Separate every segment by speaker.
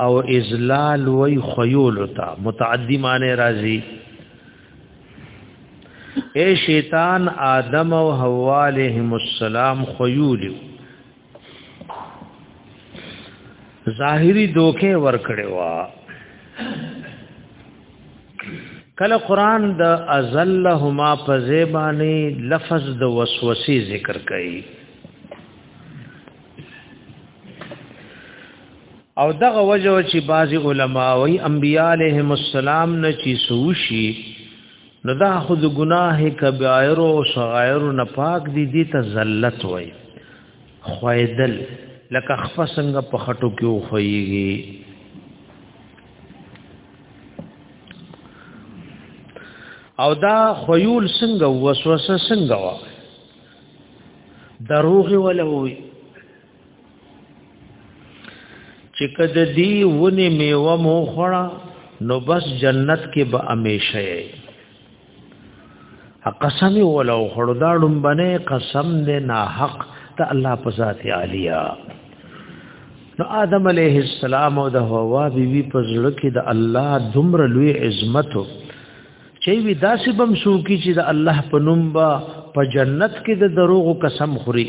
Speaker 1: او ازلال وی خیول تا متعدی معنی راضی اے شیطان آدم او حوا علیهم السلام خیولیو ظاهری دوکه ور کړی وا کله قران د ازلهما په زیبانی لفظ د وسوسې ذکر کړي او دغه وجه چې بعضی علما وی انبیاء علیهم السلام نه چی سوشي نو دا خود گناه کبائر او صغائر نه پاک دي دي ته ذلت وای خویدل لکه خفه څنګه په خټو کې وخويږي او دا خيول څنګه وسوسه څنګه وا دروغ ولوي چې کده دی ونی میوه مو خړه نو بس جنت کې به امیشه یې قسم ولو خړو دا ډمبنه قسم دې نا حق ته الله په ذات عالیا نو آدم علیه السلام او د حوا بیبي په زړه کې د الله دمر لوی عظمت چې وی داسې بم سو کی چې د الله په نوم با په جنت کې د دروغ قسم خوري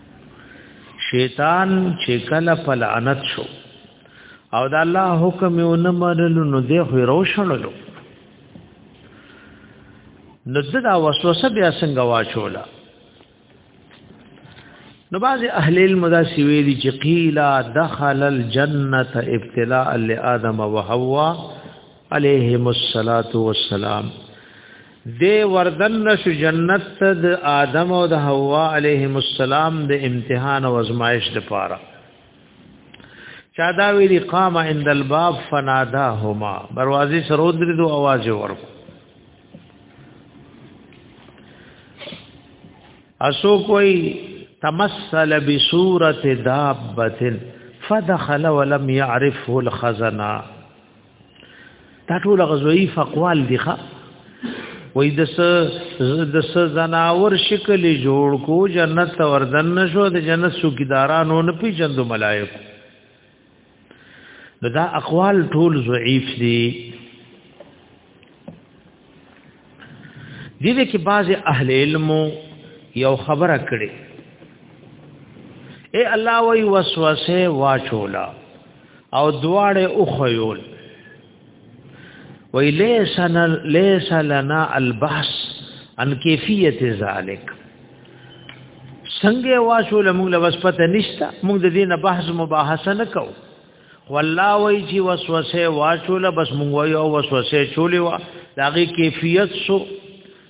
Speaker 1: شیطان چې کله په لعنت شو او د الله حکم یې ونه منلو نو دی خو روشنلو نو دا وسوسه بیا څنګه واچوله نو بعض اهل علم دا سویلی چې قیلا دخل الجنت ابتلاء لآدم و حوا علیهم الصلاۃ والسلام دی وردن نشو جنت ته د آدم او د حوا علیهم السلام د امتحان او ازمایش د پاره چا دا ویلی قام عند الباب فناداهما دروازه سره درې دو आवाज ورکو اسو کوئی تمثل بصورت دابه فدخل ولم يعرفه الخزنه دا ټول غزوی فقوال دي ښه وای د س د س زناور شکل جوړ کو جنت وردن نشو د جنت څوکیدارانو نه پیژند ملائک دا اقوال ټول ضعیف دي دي دې کې بعض اهل علم یو خبره کړي اے الله وی وسوسه واچولا او دواړه او خيول وی ليس ليس لنا البحث عن كيفيه ذلك څنګه واچول موږ له وسپته نشتا موږ د دې نه بحث مباحثه نکو خو الله وایي چې وسوسه واچوله بس مونږ وایو وسوسه چولې وا داغه کیفیت سو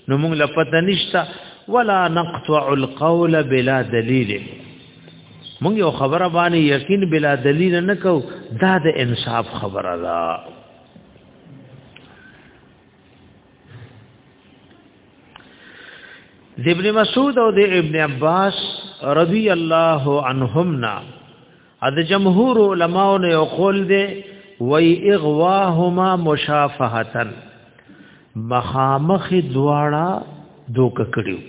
Speaker 1: نو مونږ لپته نشتا ولا نقطع القول بلا دلیل مونږ یو خبره باندې یقین بلا دلیل نه کو دا د انصاف خبره ده د ابن مسعود او د ابن عباس رضی الله عنهما ا د جمهور علماو نه یو قول دی وای اغواهما مشافهتن مخامخ دواړه دوک کړیو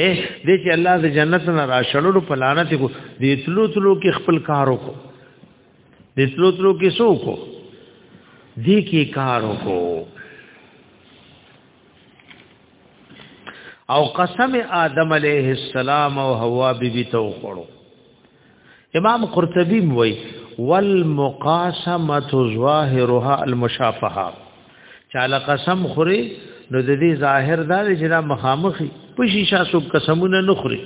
Speaker 1: اے دې چې الله د جنت نه راشلو په لعنت کو دې تلو تلو کې خپل کار وکړو دې تلو تلو کې سو کو دې کې کار وکړو او قسم آدم علیه السلام او حوا بیبي ته وخړو امام قرطبی وای والمقاسمه ظاهرها المشافهه چاله قسم خوري نو د دې ظاهر دا چې دا مخامخي په شیشه سو قسمونه نه خوري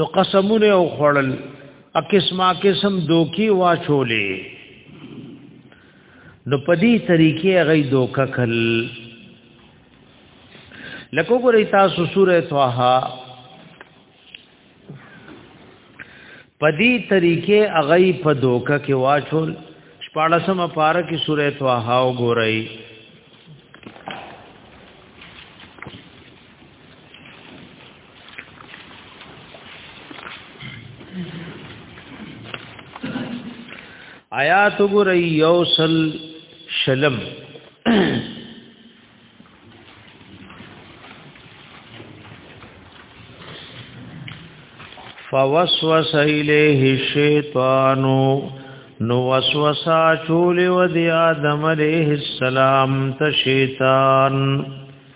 Speaker 1: نو قسمونه او خړل ا قسمه قسم دوکي واچولې نو په دې طریقې غي دوکا کل لکه ګورې تاسو سورې طه په دې طریقې غي په دوکا کې واچول شپاړسم پارا کې سورې طه او ګورې آیات ګورئ یوصل شلم فوسوس الیه الشیطان نو وسوسا چول و دی آدم علیہ السلام ته شیطان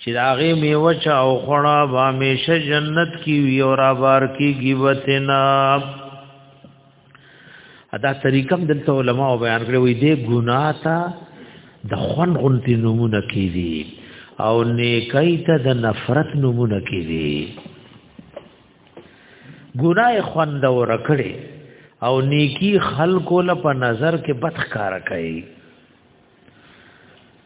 Speaker 1: چې داغه میوه چا او خړا به همیشه جنت کی وی او را بار کیږي وتنا ادا طریقم دلته علما او بیان کړی وی دې ګنا تا د خون غنتی نمونه کیږي او نیکای ته د نفرت نمونه کیږي ګناه خوند ور کړی او نیکی خلکو له په نظر کې بدخکار کوي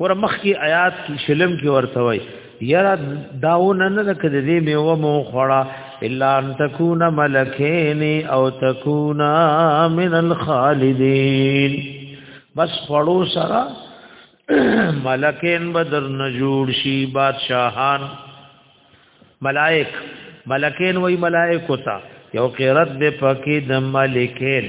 Speaker 1: ور مخکی آیات کې شلم کې ورته وای یرا داونه نه لکه دې میوه مو خړه الا ان تکون ملکین او تکون من الخالدین بس خړو سره ملکین بدر نجور شي بادشاہان ملائک ملکین وای ملائک وتا یو قرت به پکې د ملکین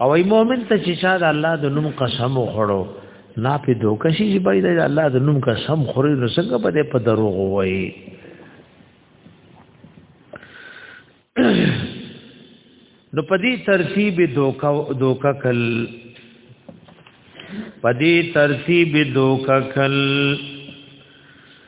Speaker 1: او ای مؤمن ته چې چا د الله د نوم قسم وخړو نا په دوکشي چې باید د الله د نوم قسم خوري نو څنګه به په دروغ وایي نو په دې ترتیب دوکا دوکا کل په دې ترتیب دوکا کل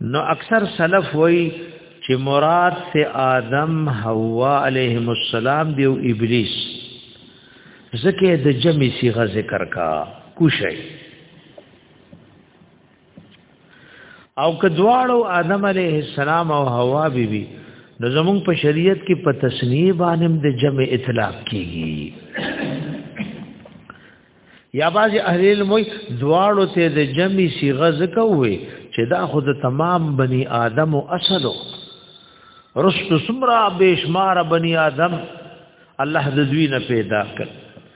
Speaker 1: نو اکثر سلف وای چې مراد سے آدم حوا علیهم السلام دی او ابلیس زکه د جمع صيغه ذکر کا کوشي او کدواړو آدم علیه السلام او حوا بیبي بی نو زمونږ په شریعت کې په تسنیه باندې د جمع اطلاق کیږي یا باز اهل علم وي دواړو ته د جمع صيغه ځکه وي چې دا خود تمام بني آدم او اسدو رست سمرا بشمار بني آدم الله د دوی نه پیدا کړ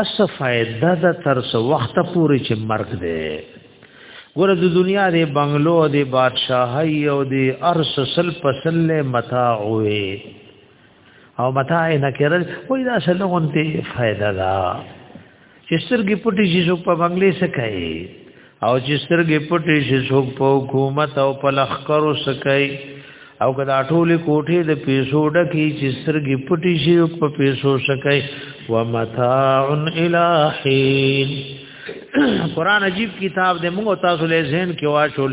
Speaker 1: اس فائدہ د تر سو وخت پورې چې مرګ دی ګوره د دنیا د بنگلو د بادشاہي او د ارس سل پسل متاع وي او متاع نه کړل وای دا سلغونته فائدہ ده چې سترګې پټې شي څوک په بنگلې سکای او چې سترګې پټې شي څوک په حکومت او په لخرو سکای او کدا ټولې کوټې د پیسو ډکې چې سترګې پټې شي څوک په پیسو سکای ومتاع الہین قران عجیب کتاب دې موږ تاسو له ذهن کې واچول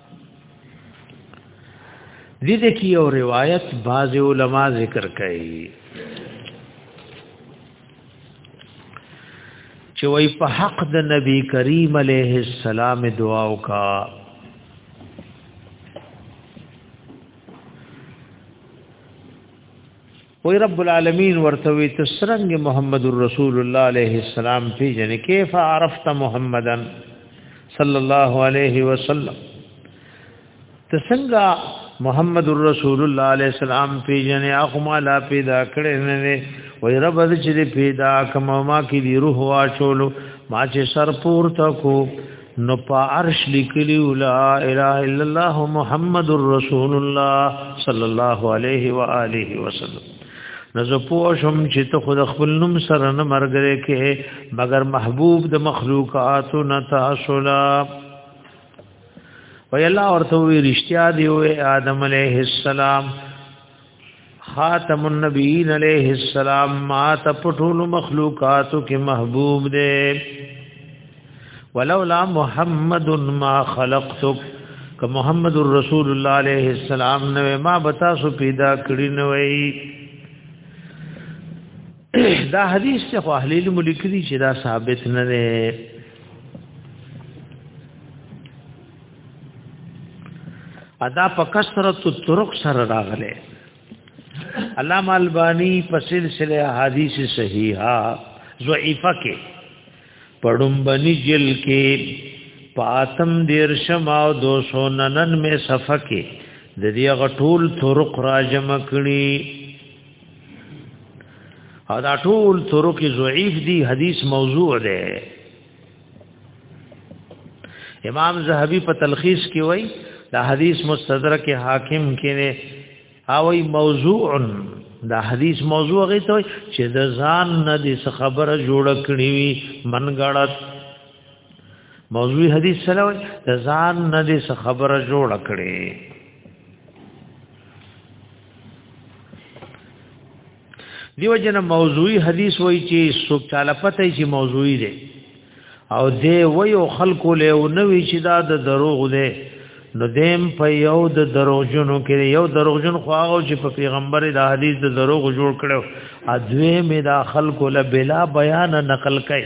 Speaker 1: دې دې کې یو روایت بعض علما ذکر کوي چې وای په حق د نبی کریم علیه السلام دعا وکا وی رب العالمین ورته وی ته سرنګ محمد رسول الله علیه السلام پی جن کیف عرفت محمدن صلی الله علیه وسلم ته څنګه محمد رسول الله علیه السلام پی جن اخما لا پیدا کړي نه وی رب د چې پیدا کما ما کې دی روح واچولو ما چې سر پور تکو نو په عرش لیکلی لا اله الا الله محمد رسول الله صلی الله علیه و آله وسلم نو زه پوه شم چې ته خود خپل نوم سره نه مرګره کې مگر محبوب د مخلوقات نه تاسولا وی الله ورته وی رښتیا دی او آدم علیه السلام خاتم النبیین علیہ السلام ما تپټول مخلوقاتو کې محبوب دی ولولا محمد ما خلقتک که محمد رسول الله علیه السلام نو ما بتا سو پیدا کړی نو وی دا حدیث ته اهل علم لیکلي چې دا ثابت نه دی ادا په کثرت طرق سره راغله علامه البانی په سلسله حدیث صحیحه ضعیفه کې پړمبني جل کې پاتم دیر شما او دو سو ننن میں صفحه کې د دې غټول طرق راجم کړي او دا ټول طرق ضعیف دي حدیث موضوع ده امام زهبي په تلخیص کې وای دا حدیث مستدرک حاکم کې نه اوی موضوع دا حدیث موضوع غي ته چې د ځان نه د خبره جوړ کړی وي منګړت موضوع حدیث سره وي د ځان نه د خبره جوړ کړی دیو جن موضوعی حدیث وای چې سوک چاله پته چې موضوعی دی او دی وای او خلکو له او نوی چې دا د دروغ دی نو دیم په یو د دروغجنو کې یو دروغجن خو هغه چې په پیغمبر د حدیث د دروغ جوړ کړو ا دوی می دا خلکو له بلا بیان نقل کړي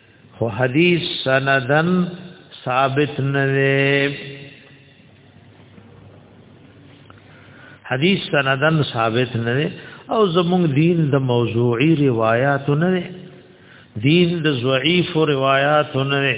Speaker 1: خو حدیث سندن ثابت نه دی حدیث سندن ثابت نه دی او زموږ دین د موضوعی روایت نه دی دین د ضعیف روایت نه دی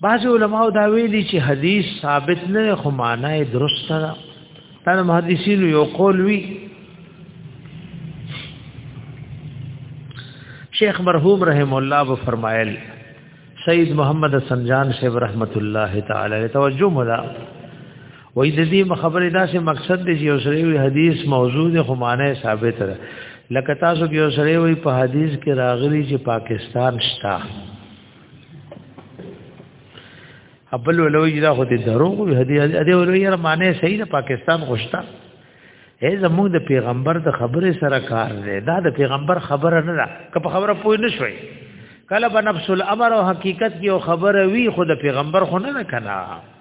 Speaker 1: بعض علماء دا ویلي چې حدیث ثابت نه خو معنی درست ده دا محدثین یو قول وی شیخ مرحوم رحم الله و فرمایل سید محمد سنجان شیخ رحمت الله تعالی توجه مدا وای د دې خبرې دا چې مقصد دې یو سره وی حدیث موضوع ده خو معنی ثابت ده لکه تاسو کې یو سره وی په حدیث کې راغلی چې پاکستان شتا ابل ولوی دا خو دې دروغ وی حدیث دې ولوی یې معنی صحیح ده پاکستان خوشتا اے زموږ د پیغمبر د خبره سره کار دی دا د پیغمبر خبره نه ده که په خبره پوه نه شوي کله په نفس الامر او حقیقت کې او خبره وی خو د پیغمبر خو نه کنه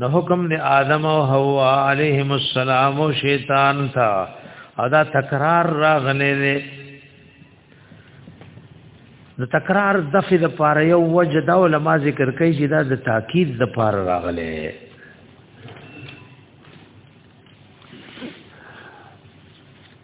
Speaker 1: نو حکم د آدم او حوا علیهم السلام او شیطان تا ادا تکرار راغلی دی نو تکرار دفع د پاره یو وجه دا علما ذکر کوي چې دا د تاکید د پاره راغلی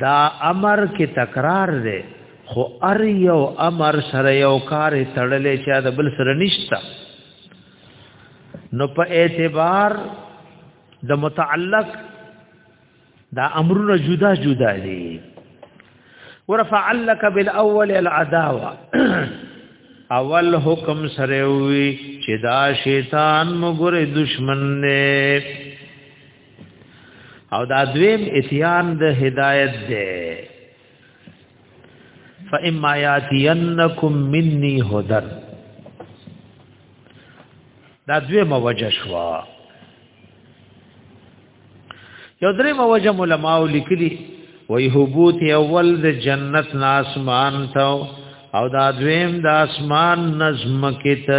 Speaker 1: دا امر کې تکرار دی خو ار یو امر سره یو کار تړلې چې دا بل سره نشتا نو په اعتبار د متعلق دا امرونه جدا جدا دي ورفعلک بالاول العداوه اول حکم سره وی چې دا شیطان مګره دشمن نه او دا دویم اتیان د هدایت ده فاما یاتینکم منی هدن دا دوی موجه شوا یو درې موجه علماء لیکلي وای حبوت اول د جنت نه اسمان ته او دا دویم د اسمان نظم کې ته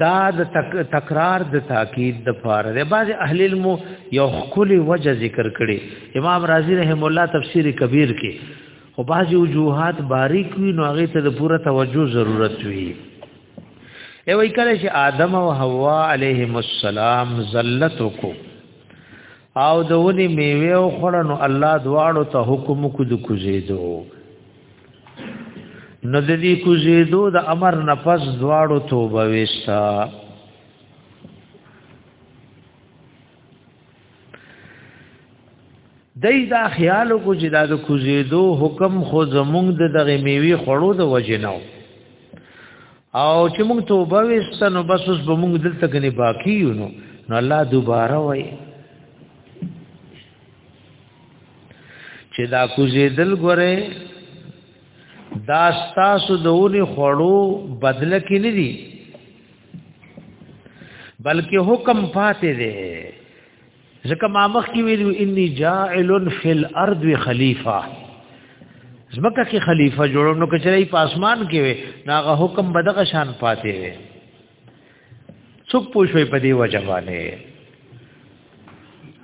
Speaker 1: دا د تک تکرار د تاکید د پاره د بعض اهل علم یو خلی وجه ذکر کړي امام رازی رحم الله تفسیر کبیر کې او بعض وجوهات باریک وی نو هغه ته د پوره توجه ضرورت وی ای وای کله چې آدم او حوا علیهم السلام ذلت کو او د ونی میوه او خړنو الله دواړو ته حکم کو د کوزیدو نو د دې کوزیدو د امر نفس دواړو توبه وستا دای دا خیال کو چې دا د کوزیدو حکم خو زمونږ د دغه میوي خړو د وجنو او چې موږ توبه وستنو بس اوس به موږ دلته کني باقی یو نو نو الله دوباره وای چې دا کوزې دل غره دا ستاسو دونی خړو بدل کې نه دي بلکې حکم پاتې دی ځکه ما مخ کې ویلو انی جاعل فی الارض خلیفہ زمکه کې خلیفہ جوړو نو کچرای په اسمان کې وي ناغه حکم بدغه شان پاتې وي څوک پوښوي په دې وجبانه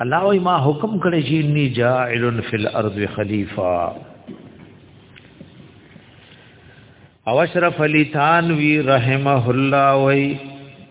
Speaker 1: الله وی ما حکم کړی چې انی جاعل فی الارض خلیفہ او اشرف علی تانوی رحمه الله وی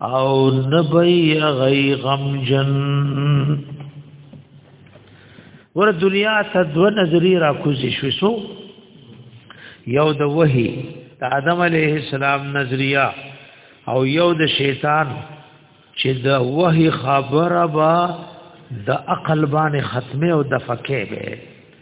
Speaker 1: او نبی غی غم جن ور دنیا ته دو نظری را کوزی شو سو یو د وحی د آدم علیه السلام نظریه او یو د شیطان چې د وحی خبره با د عقل باندې ختمه او د فکه به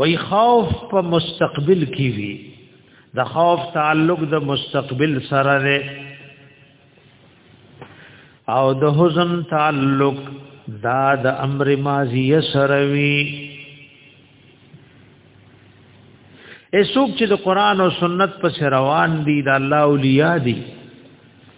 Speaker 1: وای خوف په مستقبل کې وی د خوف تعلق د مستقبل سره دی او د حزن تعلق دا د امر ماضی سره وی ایسوک چې د قران او سنت په روان دي د الله اولیاء دي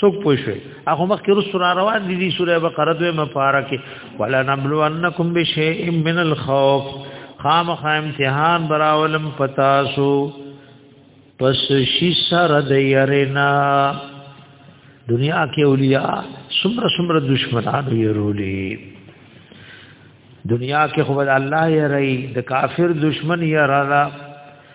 Speaker 1: څوک پوه شي هغه مخکې رسو را روان دي دي سوره بقره دوه مبارکه ولا نبلونکم بشیء من الخوف خامخ امتحان براولم پتاسو پس شي سره د يرنا دنیا کې اولیاء سمره سمره دشمنان يرولي دنیا کې خو الله يري د کافر دشمن يرالا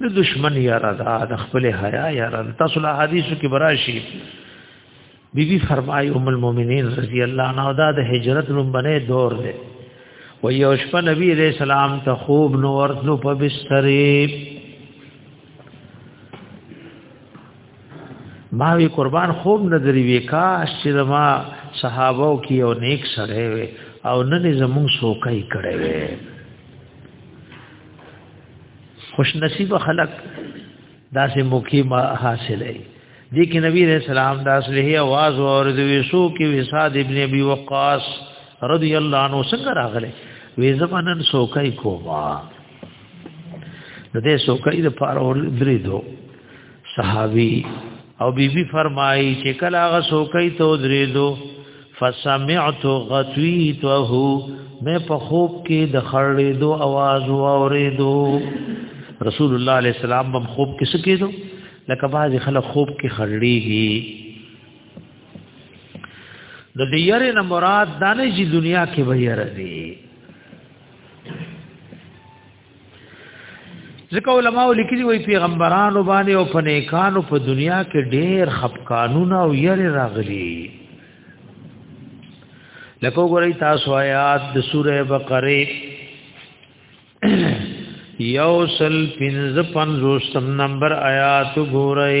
Speaker 1: د دشمن یاره دا د خپل حیا یاره تاسو له حدیثو کې براشي بی بی فرمای ام المؤمنین رضی الله عنها دا د هجرت لومبنه دور دی و یو شپه نبی علیہ السلام ته خوب نو ورتلو په بسترې ما وی قربان خوب نظری وکا چې ما صحابه او کې او نیک سره وي او نن زمون سوکای کړي وي خوش نصیب خلق داسې مقیم حاصل ای دي کې نبی رسول الله د اصله आवाज او د وسو کې وساد ابن ابي وقاص رضی الله عنه څنګه راغله وې زمانن سوکای کوما د دې سوکای د پاره ور درې دو صحابي او بیبي بی فرمایي چې کله هغه سوکای ته درې دو فسمعت غتویته مې په خوب کې د خړې دو आवाज واورېدو رسول الله عليه السلام په خوب کې څه کېدو لکه باز خلک خوب کې خړېږي د دې یاري نه مراد دانه چې دنیا کې به یاره دي ځکه علماء لیکلي وي پیغمبرانو باندې او پنيکانو په دنیا کې ډېر خپقانونه او یری راغلي لکه ګورئ تاسو آیات د سوره بقره یوسل پنځ پنځوستم نمبر آیات ګورئ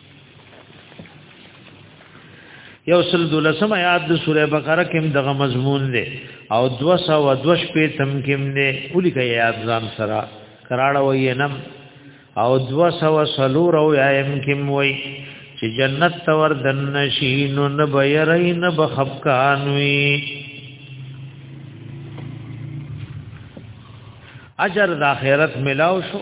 Speaker 1: یو سل دولسم آیات د سوره بقره کې دغه مضمون دی او 222 په تم کې دی ولي کې آیات ځان سره کراړه وې نم او 240 او ایم کې وې چې جنت تور دن شین نه بيرې نه بخفقان وي اجر د اخرت ملاو شو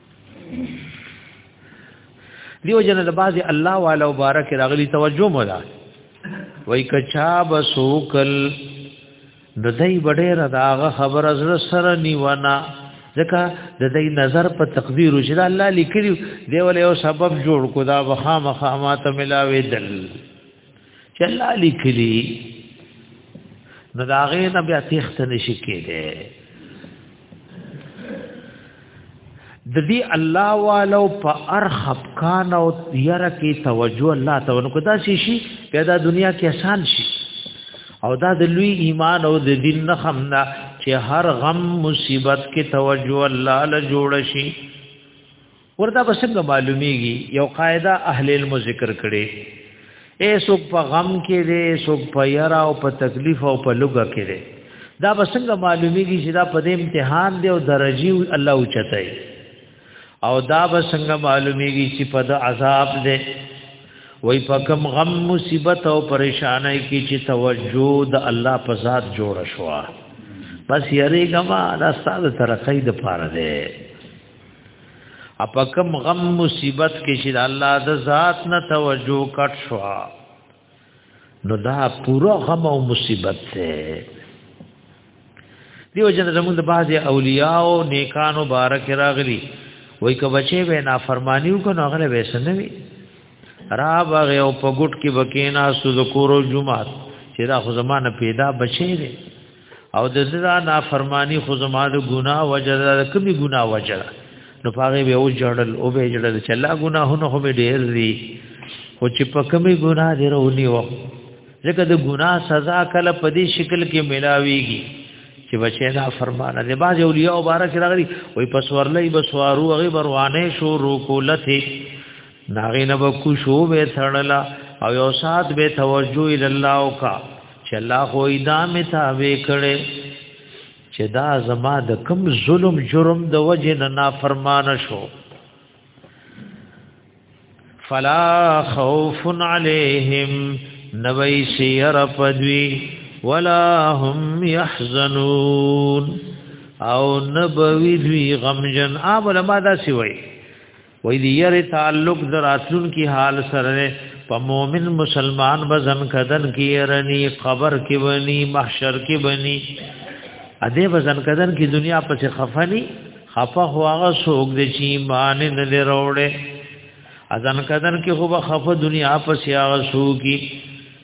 Speaker 1: دیو جن د بازي الله والا مبارک راغلی توجه مولا وای کچا بسوکل د دای بډې رداغه خبر از سره نیونا ځکه د دای نظر په تقدیر چې الله لیکلی دی ولې او سبب جوړ کو دا وخامخه ماته ملاوي دل چې الله لیکلی نو دا غي نه بیا تخت نشي کېده د دې الله والو په ارخب کان او یره کې توجه الله ته ونکو دا شي شي پیدا دنیا کې آسان شي او دا د لوی ایمان او د دین نه خمنا چې هر غم مصیبت کې توجه الله له جوړ شي ورته به څنګه معلومیږي یو قاعده اهل علم ذکر کړي اے سوک په غم کې دي سوک په یرا او په تکلیف او په لوګه کې دي دا به څنګه معلومیږي چې دا په دې امتحان دی او درجی الله اوچتای او دا به څنګه معلومیږي چې په د عذاب دی وای په کم غم مصیبت او پریشانای کې چې توجه د الله په ذات جوړ شو بس یری ګما دا ستاسو ترقې د پاره دی اپکم غم مصیبت کې چې الله د ذات نه توجه کټ شو نو دا پورا غم او مصیبت ده دیو جن زمون د بعض اولیاء او نیکانو بارک راغلی وای که بچي به نافرمانیو کو نو غره وسنوي را باغ او پګټ کې بکینا سو ذکر او جمعات چې دا خو زمانه پیدا بچي دي او د زړه نافرمانی خو زما د ګنا وجه ده کمی ګنا وجه ده نو پاره به او جړل او به جړل چې الله ګناهونه خو به ډېر دي او چې په کمی ګنا دی رونی و ځکه د ګنا سزا کله په دې شکل کې ملاويږي چې بچی دا فرمانه دی باز اولیاء مبارک راغلي وای پس ورلې بسوارو هغه بروانه شو روکولته ناغې نه به کوشو به تړلا او یو سات به توجه ال الله او کا چې الله خو ادامه تا وې کړې چې دا زما د کم ظلم جرم د وجه نه نافرمان شو فلا خوف عليهم نوي سير پدوي ولا هم يحزنون او نبوي دوی غمجن اول ما دا سی وای وې دې یره تعلق دراتلون کی حال سره په مؤمن مسلمان بزن کدن کی رنی قبر کی ونی محشر کی ونی ا دې بزن کدن کی دنیا پس خفنی خفه هواغه سوګ دې چی مان نه لروړې اذن کدن کی خو خفه دنیا پس هغه سوګي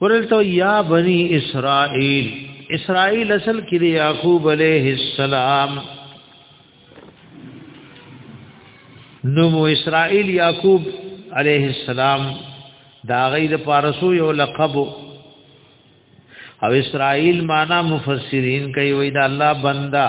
Speaker 1: ورته یا بنی اسرائیل اسرائیل اصل کې د یعقوب علیه السلام نو مو اسرائیل یعقوب علیه السلام دا غي د پارسو یو لقب او اسرائیل معنا مفسرین کوي وای دا الله بندا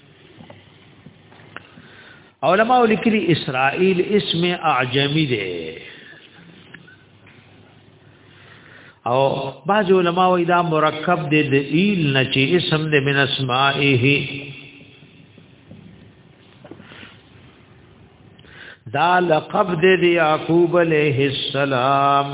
Speaker 1: علماء لیکلي اسرائیل اسم اعجمی دی او بعض علماء وی دا مرکب دی د ایل نه چې اسم دی من اسمائه دا لقب دی یعقوب علیہ السلام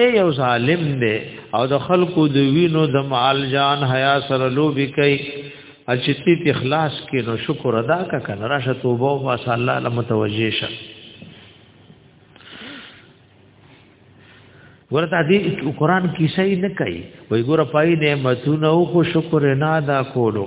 Speaker 1: اے یو ظالم دی او د خلکو د وینو د مال جان حیا سره لوبي کوي اچتی تی اخلاص کې نو شکر ادا کا کنه راشه توبه او واس الله له متوجه شه ورته دې قرآن کیسه نه کوي وای ګور پای نعمتونه او شکر نه ادا کولو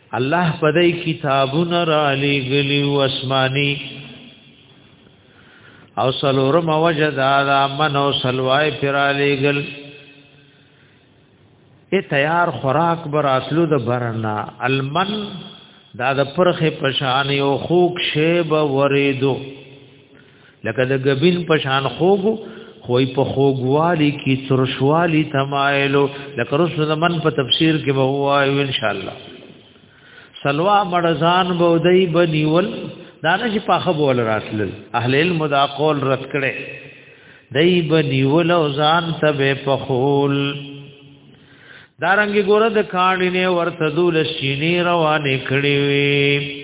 Speaker 1: الله په دې کتابونه را لېګلی او اسماني او سلورم وجد دا من او سلوای پر را لېګل ای تیار خوراک بر اصلو د برنا المن دا د پرخه پشان یو خوک شیب وریدو لکه د غبین په شان خوګو خوې په خوګوالي کې ترشوالي تمایلو لکه رسول من په تفسیر کې به وایو ان شاء الله سلوا مړزان بودای بنیول دانه چې پاخه بول راتل اهل علم دا قول رد کړي دای بنیول او ځان ته به پخول دارنګي ګوره د کاڼې نه ورته دول شینې روانې کړې وي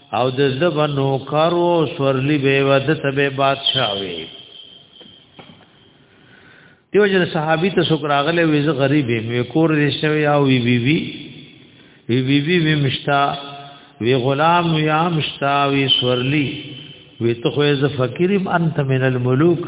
Speaker 1: او د زده بنو کارو سورلی به ود ته به بادشاہ وي دیو جن صحابي ته سکراغله ویز غریب می کور رښوي او وی بی بی وی بی بی می مشتا وی غلام یا مشتا وی سورلی وی ته خو ز فقیرم انت من الملوک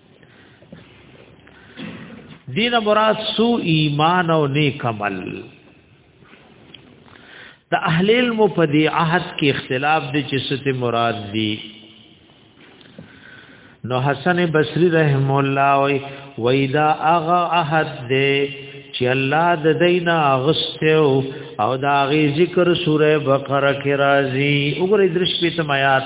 Speaker 1: دین مراد سو ایمان او نیک عمل د اهل علم په دې عهد کې اختلاف دي چې ست مراد دي نو حسن بصری رحم الله وی ویدا اغه عهد دې چې الله د دینا غستو او دا غي ذکر سوره بقره کې راځي وګورئ درش په تمات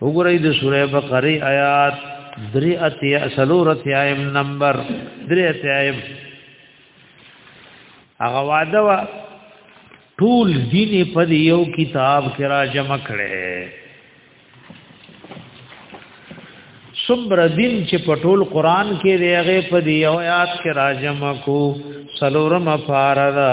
Speaker 1: وګورئ د سوره بقره آیات درې اتیا سلورت ایم نمبر درې اتیم هغه واده وا ټول دین په یو کتاب کې را جمع کړي صبر دین چې په ټول قران کې دی هغه په یو آیات کې را جمع کو سلورم فاردا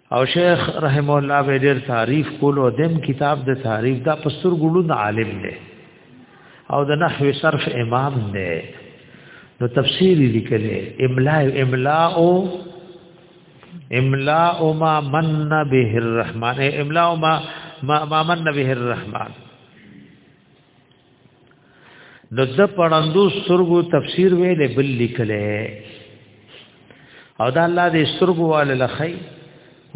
Speaker 1: او شیخ رحم الله به ډیر تعریف کولو دم کتاب د تعریف دا پستر ګړو د عالم دی او د نحو صرف امام دی نو تفسیر لیکل املاء املاء املاء ما من به الرحمن املاء ما ما من به الرحمن نو د پړندو سترګو تفسیر ویلې بل لیکلې او دا الله دې سترګو وال لخی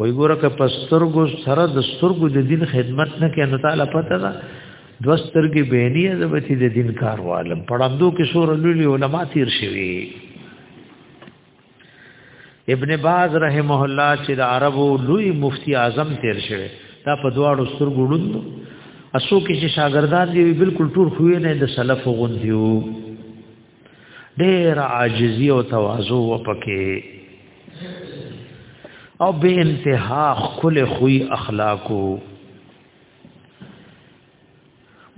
Speaker 1: وی ګوره که په سترګو سره د سترګو د دین خدمت نه کې نو تعالی پته ده دو سترګې بینی زبتی د دین کاروالم پړندو کې سور لولي علما تیر شوی ابن باز رحمه الله چې د عربو لوی مفتی اعظم تیر شوی دا په دواړو سترګو ړوند اسو کې چې شاګردان دی بالکل ټول خوې نه د سلف غوندیو ډېر عاجزی او تواضع وپکې او به انتها خل خوې اخلاقو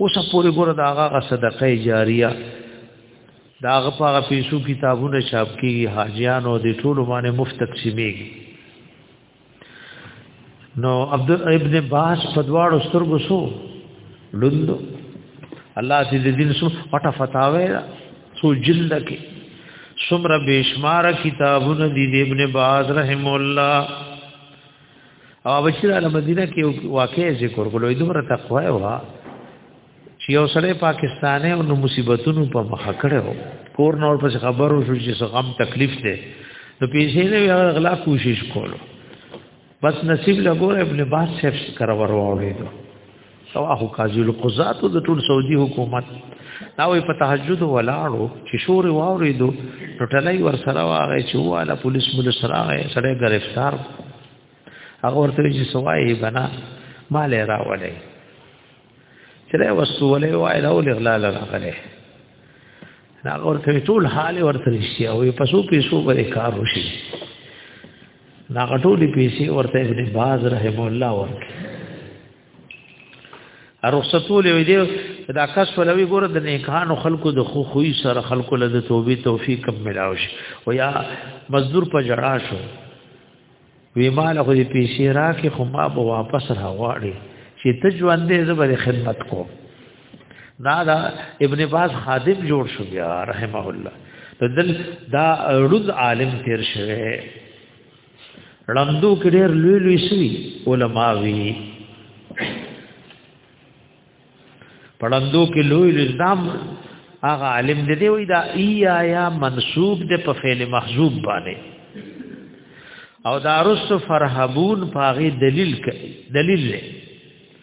Speaker 1: اوس پورې ګوره دا هغه صدقه جاریه دا هغه په هغه پیسو کتابونه چاپ کیږي حاجیانو د ټولو باندې مفت تقسیمېږي نو عبد ابن باس په دواړو سترګو سو لوند الله دې دې دین سو پټه فتاوی سو جلد کې سمره بشمار کتابونه دې ابن باز رحم الله او بشیر علی مدینه کې واقع ذکر کولو دومره تقوا وا چې یو سره پاکستاني او مصیبتونو په مخ کړو کور نور په خبرو شو چې غم تکلیف دی نو پیسې نه وی غلا کوشش کولو بس نصیب لګور ابن باز صاحب کرا ورو اوریدو سوا خو قاضی القضات د ټول سعودي حکومت دا وي په تهجد ولاړو چې شور واوري دو ټټلای ور سره واغې چې والا پولیس مو سره غې سره گرفتار هغه ورته چې سوای بنا مال راولې چې له وسولې وای دا ول اغلال راغله دا ورته ټول حال ورته شي او په سو پیسو باندې کار وشي دا غټولې پیسې ورته ابن باز رحم الله ورکړي ارخصتول وی دی دا کس ولوي ګور د نیکانو خلکو د خو خوې سره خلکو له توبې توفیق ملاو شي او یا مزدور په جړا شو وی مال خو دې پیسې راکې خو ما به واپس راوړي چې ته ژوندې زبر خدمت کوم دا دا ابن باز خادم جوړ شو بیا رحمه الله دل دا رز عالم تیر شوه لمدو کډیر لوی لوی شوی علما وی پړندو کې لوی لزدام هغه عالم دې دی وی دا ای آیا منسوب دې په فعل محذوب باندې او دارس فرحبون پاغي دلیل دلیل لري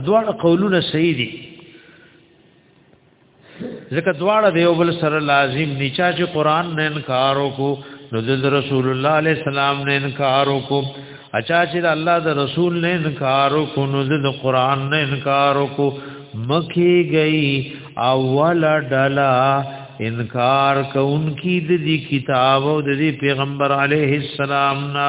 Speaker 1: ادوار قولونه صحیح دي ځکه دواړه د یو بل سره لازم دي چې قران نه انکار وکړو نو د رسول الله علی السلام نه انکار وکړو اچا چې د الله د رسول نه انکار وکړو نو د قران نه انکار وکړو مخې گئی اول ډلا انکار کوونکی د دې کتاب او د دې پیغمبر علیه السلام نه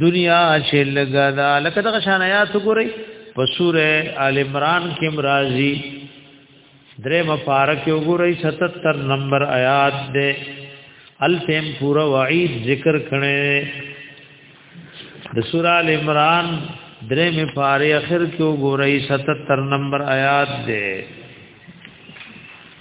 Speaker 1: دنیا چې لګا دا لکه دغه شان آیات وګورئ په سوره آل عمران کې مرাজি درې مفارق وګورئ 77 نمبر آیات ده التم پورا وعید ذکر کړي د سوره آل عمران درې مفارق اخر کې وګورئ 77 نمبر آیات ده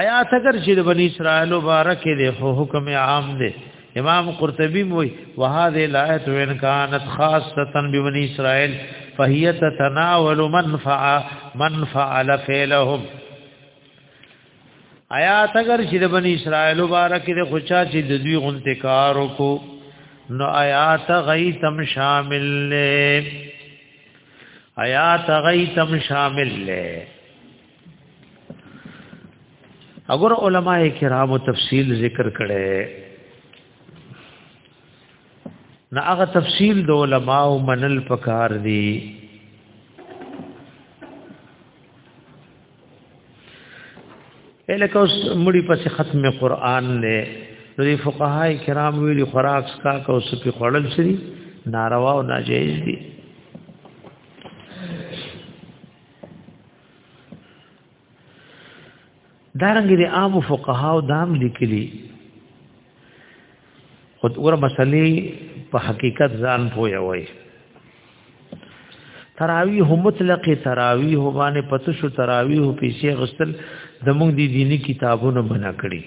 Speaker 1: آیات اگر چې د بنی اسرائیل مبارک دی خو حکم عام دی امام قرطبی موي وهذه الایت وان كانت خاصه ببنی اسرائیل فهي تتناول منفع منفع لفعلهم آیات اگر چې د بنی اسرائیل مبارک دی خو چا چې د دوی غونته کار وکړو نو آیات غی تم شامل نه آیات غیتم شامل لے اگر علماء کرام تفصیل ذکر کړي نه هغه تفصیل د علماء منل پکار دي الکه اوس مړي پسې ختم قرآن نه نو دی فقهای کرام ویلي خوراک سکا کو سپي خړل شي ناروا او ناجیز دي دارنګ دي عام فقهاو دام لیکلي خو ور مسلې په حقیقت ځان پوي وای تراویح مطلق تراویح باندې پته شو تراویح پیسې غسل د موږ دي دینی کتابونو بنا کړی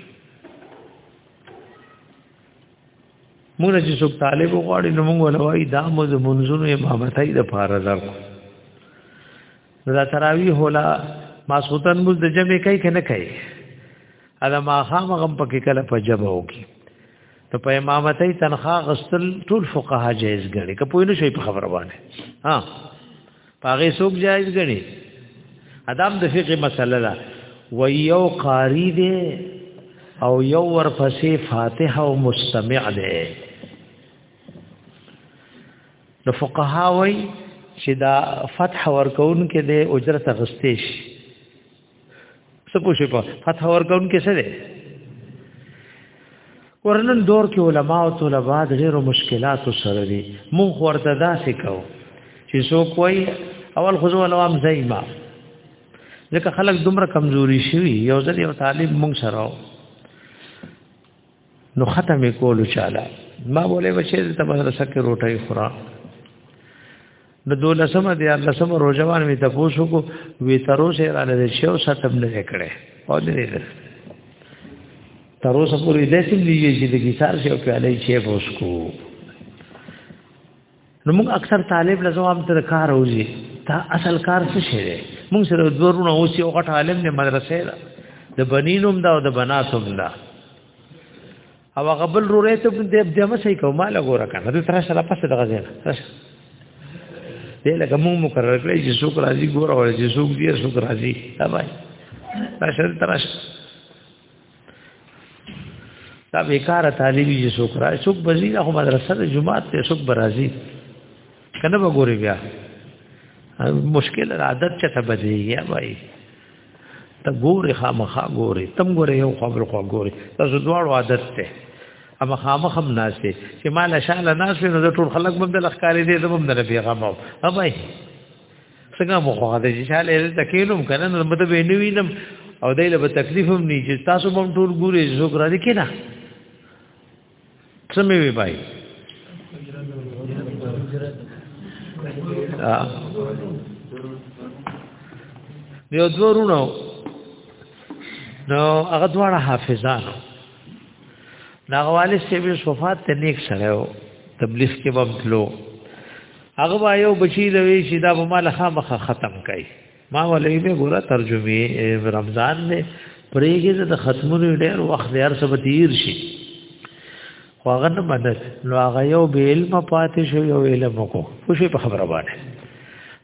Speaker 1: موږ چې څوک طالب غواړي نو موږ ولوي دا مو د منځونو امامتای د پاره درکو دا تراویح ولا ماسوتن موږ د جمع کوي کنه کوي ادا ما خام غم پکې کله په جبه وکي ته په امامتۍ تنخوا غستل ټول فقها جایز ګڼي که پوه نه شي په خبره باندې ها پاغه سوق جایز ګڼي ادم د فقه مسله ده و یو قاری دی او یو ورپسې فاتحه او مستمع دی نو فقها وای چې دا فتح ورکون کې د اجرت غستې شي څه پوښې په فتح ورکون کې څه دی ورنن دور کې علما او طلبا د ډېرو مشکلاتو سره دي مونږ ورته داسې کوو چې څوک وایي اول خو زه ولوام زایما ځکه خلک دومره کمزوري شوي یو ځل یو طالب مونږ سره نو ختمې کولو چاله ما بوله بچې ته مدرسه کې روټۍ خورا د دولسمه دی لسمه روزوان می تاسو کو وی تروسه را لري شو ستم نه کړي او دې نه تروسه پوری داسې دی چې د ګیتار شو په اړه یې چه پوسکو نو موږ اکثر طالب له ځواب تر کار وځي تا اصل کار څه شي موږ سره ورونه اوس یو غټ عالم نه مدرسې ده د بنینوم دا او د بناتوم دا او هغه بل رورې ته د د مسې کو مال غوړه کنه د تر سره پسه دغه ځای دې لکه موږ مقرر کړی چې څوک راځي ګوره ورځي څوک دی څوک راځي دا وای تر سره تر سره دا بیکاره طالبي چې څوک را څوک بزی دا خو مدرسه د جمعات ته څوک برازي کنه وګوري بیا مشکل عادت چې ته بزی یا بھائی ته ګوري خامخا ګوري تم ګوري یو خبر خو ګوري تاسو دواړو عادت ته اما خامخ هم ناس دي چې مال شاله ناس نو ټول خلک بم د لخکاري دي زموږ د نبی غمو اوبای څنګه مو خو د شاله دې تکینم کنه نو مته به نه وینم او دایله به تکلیف هم نه چې تاسو هم ټول ګوري زوګ را دي کنه څه مې وی بای یو دوه رونو نو هغه دواړه حافظانو ناغوالی سیبی صفات ته نیک سره تبلیغ کې بمتلو هغه با یو بچی لوي شي دا به مال خامخه ختم کړي ما ولې به ګوره ترجمه رمضان نه پرېږي د ختمونو ډېر وخت یې ارسه تیر شي خو هغه نه مدد نو هغه یو به علم پاتې شو یو علم کو خو شي په خبره باندې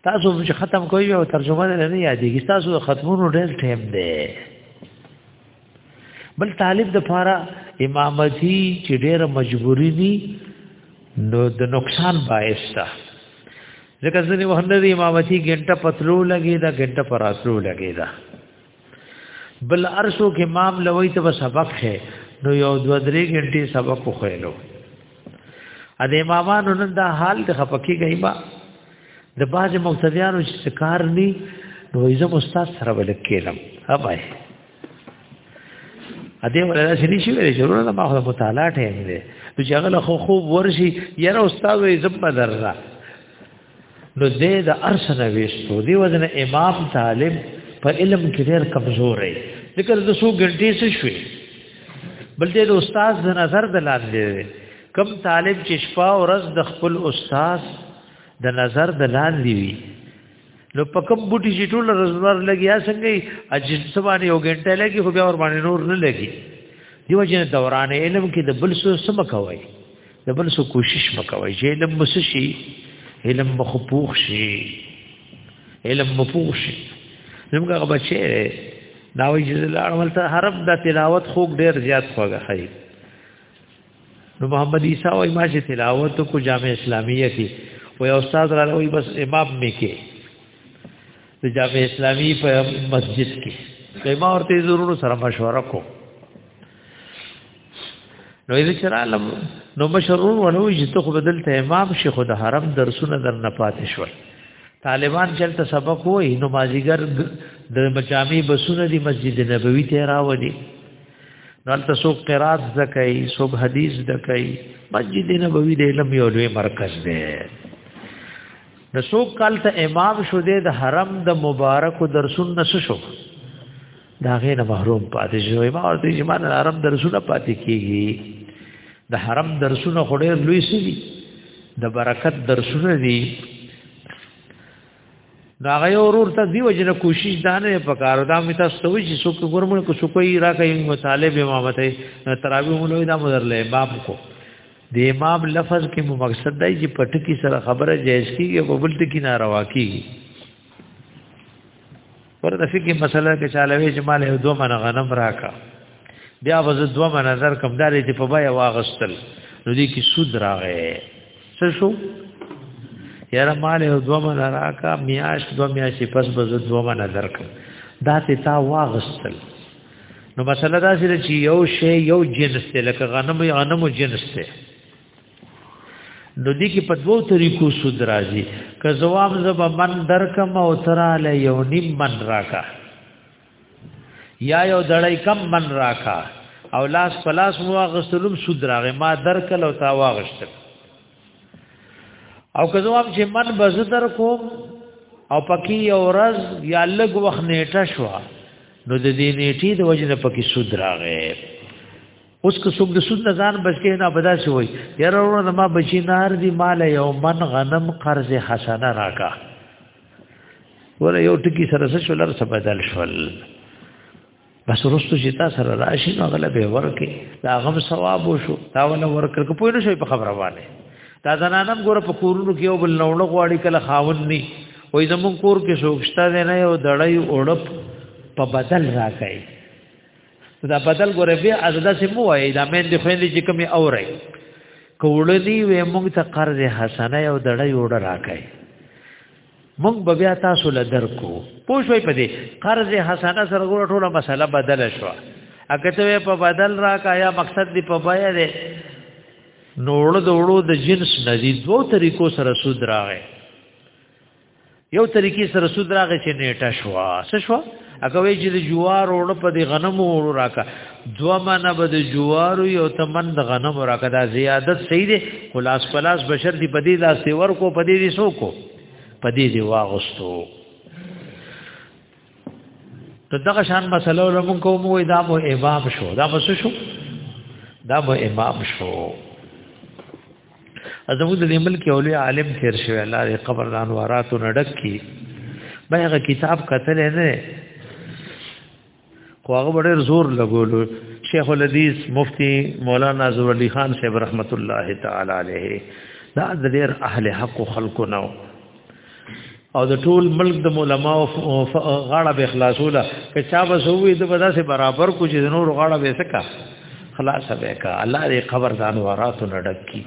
Speaker 1: تاسو چې ختم کوی او ترجمه نه نه یادېږي تاسو ختمونو ډېر ټیم دی بل طالب د پاره امامتی چې ډېر مجبوری دي نو د نقصان باعث ده ځکه ځنې وهنه د امامتی ګنټه پتلو لګي دا ګنټه پر اصلو لګي دا بل ارسو کې امام لوي ته سبق ہے نو یو دو درې ګنټه سبق خو خېلو ا د امامانو نن دا حال د خپکی گئی با د باز مقتدیانو چې کار ني نو یې زم استاد سره ولکېلم ها بای ا دې ولا شری شي ویل شروع نه ما خو مطالعه ټیم دی نو چې هغه خو خوب ورشي یاره استاد وې زما درزه نو دې د ارسنه وېستو دی وزن امام طالب په علم کې ډېر کمزور دی ذکر د سو ګنټې څه شوي بل دې د استاد د نظر د لاندې کم طالب چې شپه او ورځ د خپل استاد د نظر د لاندې وي نو په کوم بوټي چې ټول رزمر لګي یا څنګه اجن سبانه یو غنټه لګي خو بیا ور باندې نور نه لګي دیو جن دوران علم کې د بل سو سم کوي د بل سو کوشش مکوي چې علم مسشي علم مخپوخ شي علم مفوخ شي زموږ بچي دا وی چې لاړ ملته حرف د تلاوت خوګ ډیر زیات خوګه خیر نو محمد عیسی او ما چې تلاوت کو جامع اسلامیه کې و یو استاد را وی بس امام می کې د جامع اسلامی په مسجد کې کما ورته ضرور سره مشوره کو نو یې چې را لم نو مشرور ونو چې ته خو بدل ته امام شیخ د حرم درسونه در نه پاتې شو طالبان چلته سبق وای نو مازیګر د مجامع بسونه دی مسجد نبوي ته راوړي دلته سو قرات زکای سو حدیث دکای مسجد نبوی د علم یو لوی مرکز دی د سو کال ته امام شو د حرم د مبارک درسون نس شو دا غیر محروم پاتې شو امام ورته چې مان حرم درسونه پاتې کیږي د حرم درسونه خوري لوی سي د برکت درسونه دي دا غي اورور ته دی وجنه کوشش دانه په کار دا می تاسو ته وی چې څوک ګورمن کو څوک یې را کوي مطالب امامته تراوی مونږ دا مدرلې باب کو د امام لفظ کې مو مقصد دی چې پټ کی سره خبره جایز کیږي او بل ته کی ناروا کیږي پر د فقې مسله کې چاله وی چې مال یو دوه من غنم راکا بیا وز دوه من نظر کوم داري چې په بیا واغستل نو دې کې سود راغې څه شو یاره مال یو دوه من راکا میاش دوه میاشې پس به زه دوه من نظر کوم دا ته تا واغستل نو مسله دا چې یو شی یو جنس ته لکه غنم یو غنم جنس ته نو دې کې په دوو طریقو سود راځي که جواب زب من درکم او تراله یو نیم من راکا یا یو دړی کم من راکا او لاس پلاس مو غسلم سود راغې ما درکل او تا واغشت او که جواب چې من بز در کوم او پکې یو ورځ یا لګ وخت نیټه شو نو د دې نیټې د وجنه پکې سود راغې اوس که څوک د سود ځان بچی نه بدا شي وای یاره ورو ما بچی نار دی مال یو من غنم قرض حسنه راکا ور یو ټکی سره سره شولر سره بدل شول بس رستو چې تا سره راشي نو غل به ورکه دا غم ثواب وشو دا ول ورکه کو پوه نه شي په خبره باندې دا زنانم ګوره په کورونو کې یو بل نوړ غواړي کله خاون ني وې زمون کور کې شوکشتا دی نه یو دړی اوړپ په بدل راکای دا بدل ګوره بیا ازدا سي مو وای دا مې د خويندې چې کومي اوري کوړنی وې موږ ته قرض حسنه یو دړی وړ راکای موږ به بیا تاسو له درکو پوښوي په دې قرض حسنه سره ګوره ټوله مسله بدل شو اګه ته په بدل راکا یا مقصد دی په بیا دې نوړو دوړو د جنس نزي دوه طریقو سره سود راغی یو طریقې سره سود راغی چې نیټه شو څه شو هغه وی چې د جوار وړ په دی غنمو وړ راکا دو منه به د جوار یو تمن د غنمو راکا دا زیادت صحیح دی خلاص پلاس بشر دی په دې لاس دی ورکو په دې دی سو کو په دې دی واغستو ته دغه شان مسله لمون کوم وې دا مو امام شو دا مو شو دا مو امام شو زموږ د ملک یو لوی عالم تیر شوی الله دې قبر د انواراتو نډک کی به هغه کتاب کتل نه خو هغه ډېر زور لګولو شیخ الحدیث مفتی مولانا زور علی خان صاحب رحمت الله تعالی علیه دا ډېر اهل حق خلکو نو او د ټول ملک د علماء غاړه به خلاصوله که چا به سوې د بدا سه برابر کو چې نور غاړه به سکا خلاص به کا الله دې قبر دان ورات نډک کی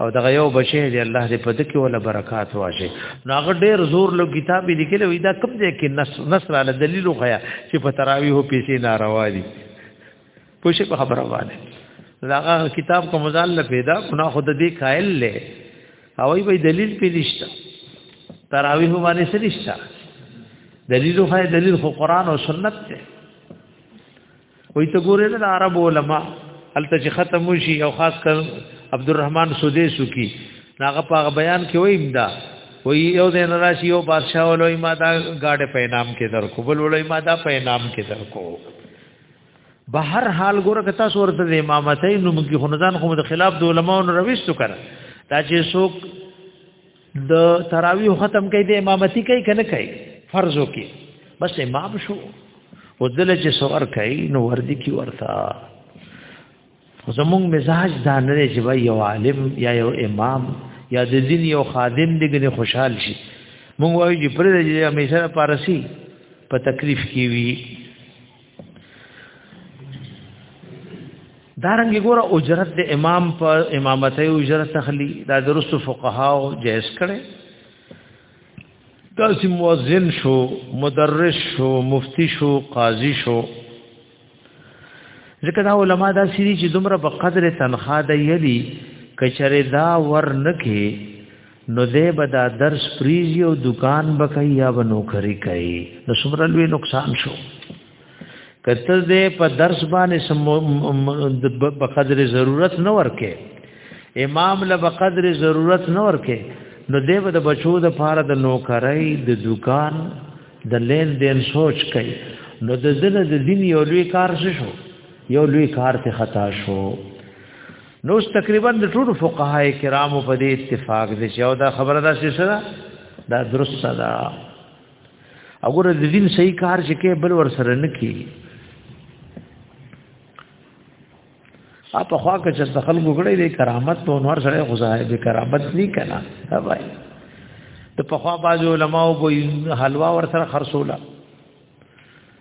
Speaker 1: او دغه یو بچی دی الله دې په دکې ولا برکات واشه نو هغه ډېر زور لو کتاب لیکل وې دا کم دې کې نصر علی دلیل خو چې په تراویح پیسې ناروا دي پوښي په خبره باندې داغه کتاب کوم ځان له پیدا کنا خود دې قائل لې او ای به دلیل په نشته تراویح باندې څه نشته دلیل خو دلیل خو قران او سنت ته وای ته ګورې نه عرب علما الته چې ختم شي او خاص کر عبدالرحمن سودیسو کی ناغه په بیان کې وای امدا وای یو دین راشي یو بادشاہ ولوي ما دا گاډه په نام کې درکو بل ولوي ما دا په نام کې درکو به هر حال ګوره که تاسو ورته د امامتۍ نوم کې خنځان خو د خلاف د علماو نه رويستو کړه دا چې څوک د تراویح ختم کوي د امامتي کوي کنه کوي فرضو کې بس امام شو او دل چې سوار کوي نو وردی کی ورتا زمونږ مزاج دا نه دی چې یو عالم یا یو امام یا د دین یو خادم دی ګنې خوشحال شي مونږ وایو چې پر دې همیشه پارسی په تکلیف کې وي دارنګ ګوره اجرت د امام په امامت او اجرت تخلی دا درس فقها او جائز کړي دا سم مؤذن شو مدرس شو مفتی شو قاضی شو ځکه دا علما دا سری چې دومره په قدر تنخواه دی یلی کچره دا ور نکي نو دې به دا درس پریزي او دکان به کوي یا به نوکری کوي نو څومره لوی نقصان شو کته دې په درس باندې سم په قدر ضرورت نه ورکه امام له په قدر ضرورت نه ورکه نو دې به د بچو د پاره د نوکرۍ د دکان د لین دین سوچ کوي نو د دنه د دین یو لوی کار شو یو لوی کار ته خطا شو نو تقریبا د ټول فقهای کرامو په دې اتفاق دي چې او دا خبره ده چې سره دا درست ده وګوره د دین صحیح کار چې کې بل ور سره نه کی اپ خوا کې چې دخل ګړې دې کرامت په انور سره غزاه دې کرامت نه کنا هاوای ته په خوا باز علماء وو حلوا ور سره خرصولا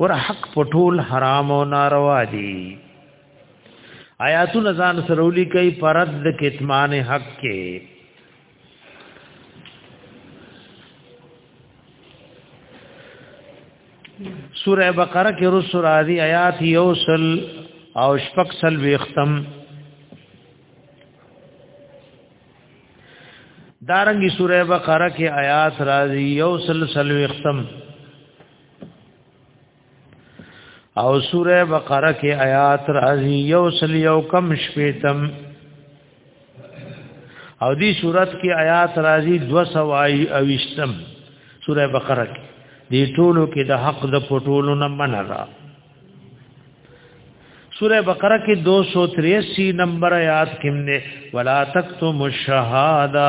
Speaker 1: ور حق پټول حرام او ناروا دي آیاتونه ځان سرولی کوي پرد د کتمان حق کې سوره بقره کې رسول راځي آیات یوسل او شپږ سل وختم دارنګي سوره بقره کې آیات راځي یوسل سل وختم او سوره بقره کې آیات راځي یو سل یو کم شپیتم او دی صورت کې آیات راځي 200 او وشتم سوره بقره کې دی ټولو کې د حق د پټولو نه منرا سوره بقره کې 283 نمبر آیات کې نه ولا تکتم الشهاده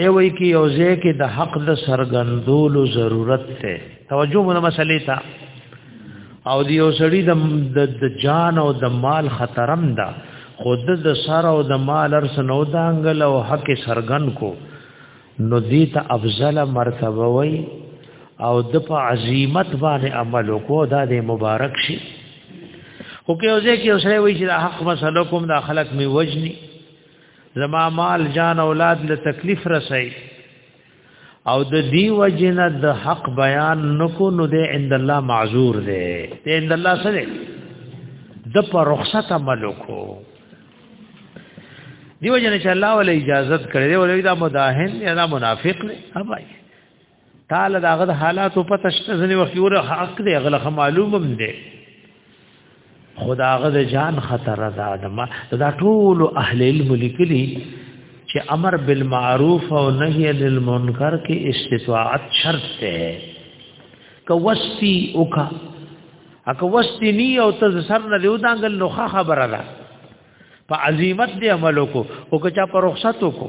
Speaker 1: ای وای کی یو ځای کې د حق د سرګندولو ضرورت ته توجه مو مسلې ته او دی یو سړی د جان او د مال خطرم ده خود د سر او د مال ارس نو د انګل او حق سرګن کو نو دی ته افضل مرتبه وای او د په عظمت باندې عمل کو دا د مبارک شي خو کې اوځه کې اوسره وای چې د حق مسلو کوم د خلق می وجنی زما مال جان اولاد له تکلیف رسي او د دی وجنه د حق بیان نکو نو د عند الله معذور دی د عند الله سره د پر رخصت عمل کو دی وجنه چې الله ول اجازه کړې دی ولې دا مداهن یا دا منافق نه هبای تعالی داغه د حالاتو په تشته ځنی وخت وره حق دی غله معلومم دی خداغه د جان خطر ده ادمه دا ټول اهل علم لیکلي چې امر بالمعروف او نهي عن المنکر کې استطاعت شرط ده کوستی اوکا اکه وستی نی او ته سر نه دیو دانګل نو خبره ده په عظمت دی عمل کو او که چا پر رخصت کو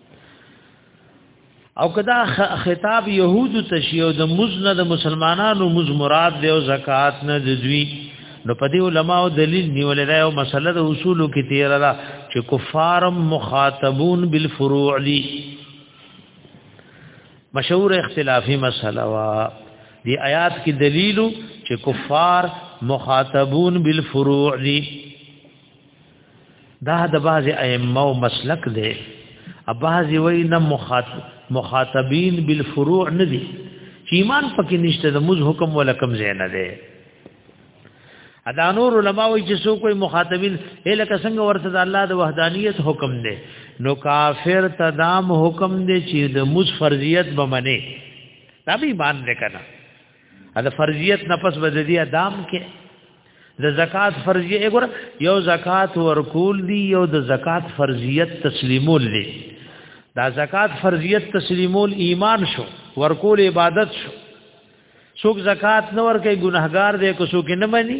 Speaker 1: او کدا خطاب يهود ته شي او د مزنه د مسلمانانو مز مراد دی او زکات نه دوی نو په دې علماء دلیل نیول دا یو مسله د اصول کې تیر را چې کفار مخاطبون بالفروع لی مشهور اختلافي مسله وا دی آیات کې دلیل چې کفار مخاطبون بالفروع لی دا د بعض ائمه او مسلک دی اباځي وای نه مخاطب مخاطبین بالفروع نه دي چې ایمان پکې نشته د موز حکم ولا کم ځای نه دی ادا نور علماء وی چې سو کوئی مخاطبین اله کسنګ ورته د الله د وحدانیت حکم دی نو کافر تدام حکم دی چې د موز فرضیت بمنه دا به ایمان نه کنا دا فرضیت نفس بددی ادم کې د زکات فرضیه ګور یو زکات ورکول دی یو د زکات فرضیت تسلیمول دی دا زکات فرضیت تسلیمول ایمان شو ورکول عبادت شو څوک زکات نه ورکي ګناهګار دی کو څوک نه مني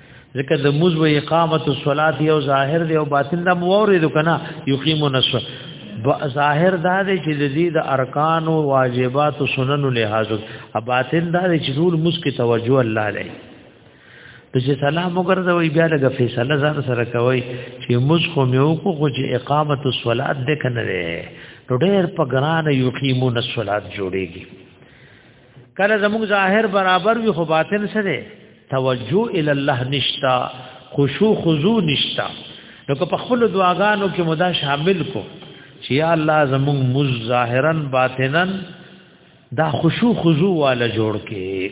Speaker 1: ځکه د موز و اقامت الصلات یو ظاهر دی او باطن دا مورید کنا یقیم نسو ظاهر دا دی چې د دې د ارکان او واجبات او سنن له حاضر باطن دا دی چې ټول موس کې توجه الله لري د چې سلام وګرځوي بیا لږه فیصله ځان سره کوي چې موس خو مې وکړو خو چې اقامت الصلات دې کنه لري ډېر په ګران یقیمون الصلات جوړيږي کله زموږ ظاهر برابر وي خو باطن سره توجه ال الله نشتا خشوع خضوع نشتا نو په خپل دعاګانو کې مدا شامل کو چې یا الله زموږ مز ظاهرا باطنا دا خشوع خضوع والا جوړ کې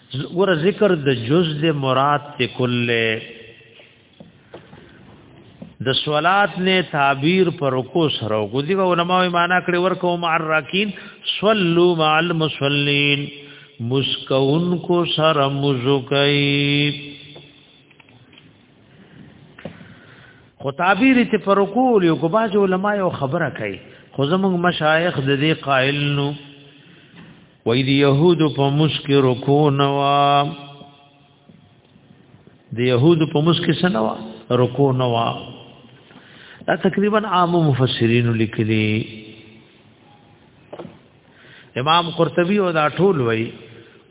Speaker 1: ګور ذکر د جز د مراد ته کله د صلات نه تعبیر پر کو سره کو دی علماء معنا کړي ورکو مع الراکین صلو مع المصلین مسکون کو سره مزکای خو تعبیر ته پر کو یو کو باج علماء خبره کوي خو زموږ مشایخ د دې قائل نو وای دی يهود په مسکه رکو نوا دی يهود په مسکه سنوا رکو نوا دا تقریبا عام مفسرین لیکلی امام قرطبی او دا ټول وای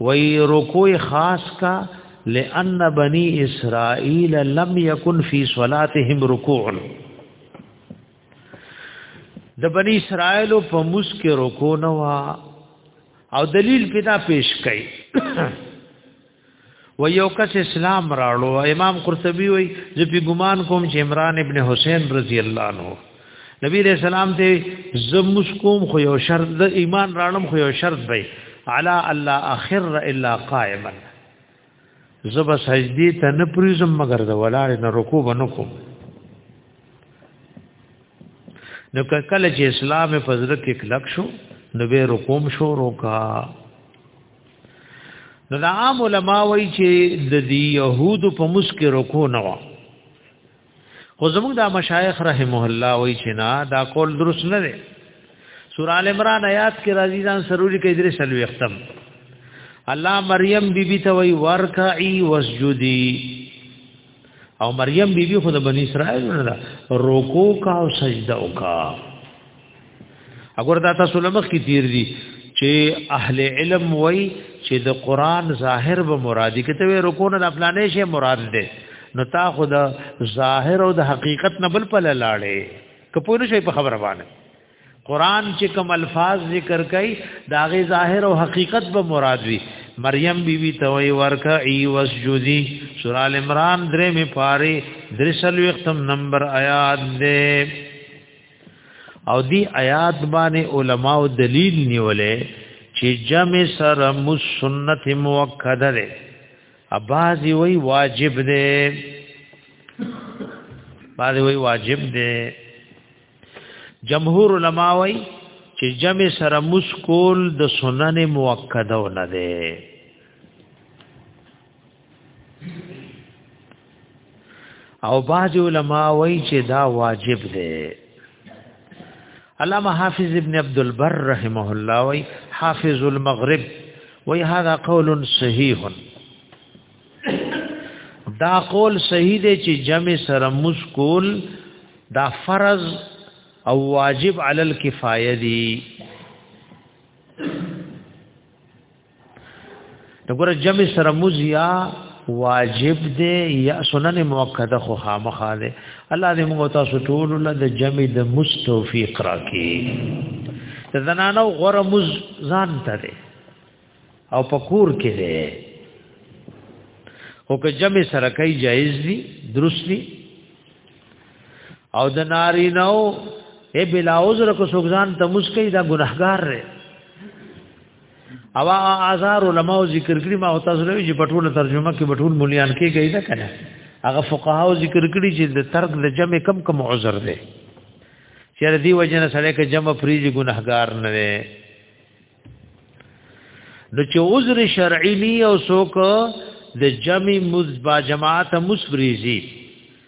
Speaker 1: وای رکو خاص کا لئن بنی اسرائیل لم یکن فی صلاتهم رکوع د بنی اسرائیل په موس کې رکو نه وا او دلیل پیدا پیش کړي و یو کس اسلام راړو امام قرطبي وای چې په ګمان کوم چې عمران ابن حسین رضی الله عنه نبی رسول سلام ته زموس کوم خو یو شرط د ایمان راړم خو یو شرط دی علا الله اخر الا قائما زب سجدی ته نه پریزم مگر د ولاړ نه رکوع بنکو نو کله چې اسلام په زړه کې کلک شو نو به رکوع شو روکا نو دا عام علما وایي چې د دې يهودو په مسکه رکوع نه و خو زموږ د مشایخ رحمه الله وای چې نه دا کول درست نه دی سورہ ال عمران آیات کې راځي ځان سروري کې درې سلوي ختم الله مریم بی بی ته وای ورکعي وسجدي او مریم بی بی خود بنی اسرائیل نه رکوع کا او سجده وکړه اګور دا تاسو لمخ کی تیر دي چې اهل علم وای چې د قران ظاهر به مرادی کته وی رکونه د افلانې شی مراد ده نو تا خو د ظاهر او د حقیقت نه بل په لاړې کپوره شی په خبره باندې قران چې کوم الفاظ ذکر کای دا غي ظاهر او حقیقت به مراد وی مریم بی بی ته وی ورکا ای وسجودی سورہ ال عمران درې می پاره درسل وختم نمبر آیات ده او دی آیات باندې علما او دلیل نیولې چې جمع سره مو سنت موکده ده اباظي وی واجب ده باندې وی واجب ده جمهور علما وی چې جمع سره مو کول د سنن موکده نه ده او بعض علما وایي چې دا واجب دی علامه حافظ ابن عبد البر رحمه الله وایي حافظ المغرب وایي هذا قول صحیح دا قول صحیح دی چې جمع سره مسکول دا فرض او واجب علی الکفایه دی دغه جمع سره مزیا واجب دی یا سنن مؤکده خو خامخا دی الله دې موږ تاسو ټول له د جمع د مستوفیق راکې د زنانو غره مز ځان ته دی او پکور کې دی او که جمع سره کوي جایز دی درست دی او د ناری نو ای بلا عذر کو سوګزان ته مسکی دا ګناهګار رې او آزار علماء ذکر کړي ما او تاسو له چې پټول ترجمه کې بټول مليان کې گئی نه کنه هغه فقهاو ذکر کړي چې د ترک د جمع کم کم عذر دی چیر دی وجنه سره کې جمع فریج ګناهګار نه وي نو چې عذر شرعي ني او سوک د جمع مز با جماعت مسفریزي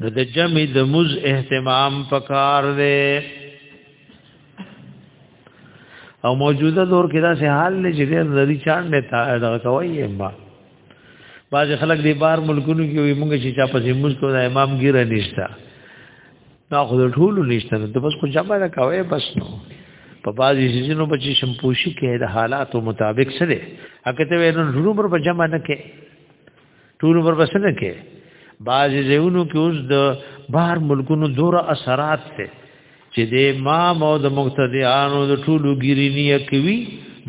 Speaker 1: نو د جمع د مز اهتمام پکار دی او موجوده دور کې دا سه حال نه چې ډېر لري چاند نه تا دا کوي ما باز خلک دی بار ملکونو کې وي مونږ چې چا پسې موږ کو دا امام ګیره نشتا نو خو ټول نشته نو بس خو جمع نه کوي بس نو په بازي سيزونو بچي شمپوشي کې د حالاتو مطابق سره اکه ته ورن ټول عمر په جمع نه کې ټول عمر بس نه کې باز زیونو کې اوس د بهر ملکونو دور اثرات ته چې د امام او د مقتدیانو د ټولو ګیرینی کوي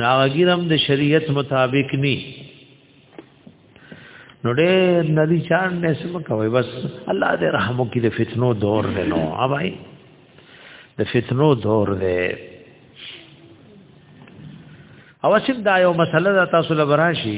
Speaker 1: ناګیرم د شریعت مطابق ني نو ډېر ندی چان نه سم کوي بس الله دې رحم وکړي د فتنو دور دی نو اوبای د فتنو دور دی او چې دا یو مسله تاسو لبراشي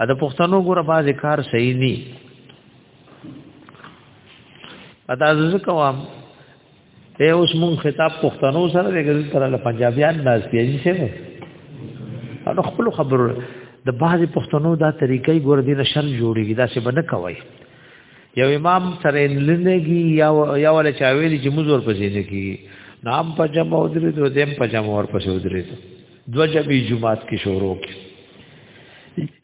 Speaker 1: ا د پښتنو ګوره باز کار صحیح ني ادا زز کوم ته اوس مون خطاب پښتنو سره دغه تر له پنجابیان ناز پیږي شه نو خپل خبرو د باز پښتنو دا طریقې ګور دي نشر جوړيږي دا څه بنه کوي یو امام سره لنګي یا یا ول چاویل چې مزور پسې نه کی نام پجم او درې دو دیم پجم اور پسې درې دو جبی جمعات کې شروع کی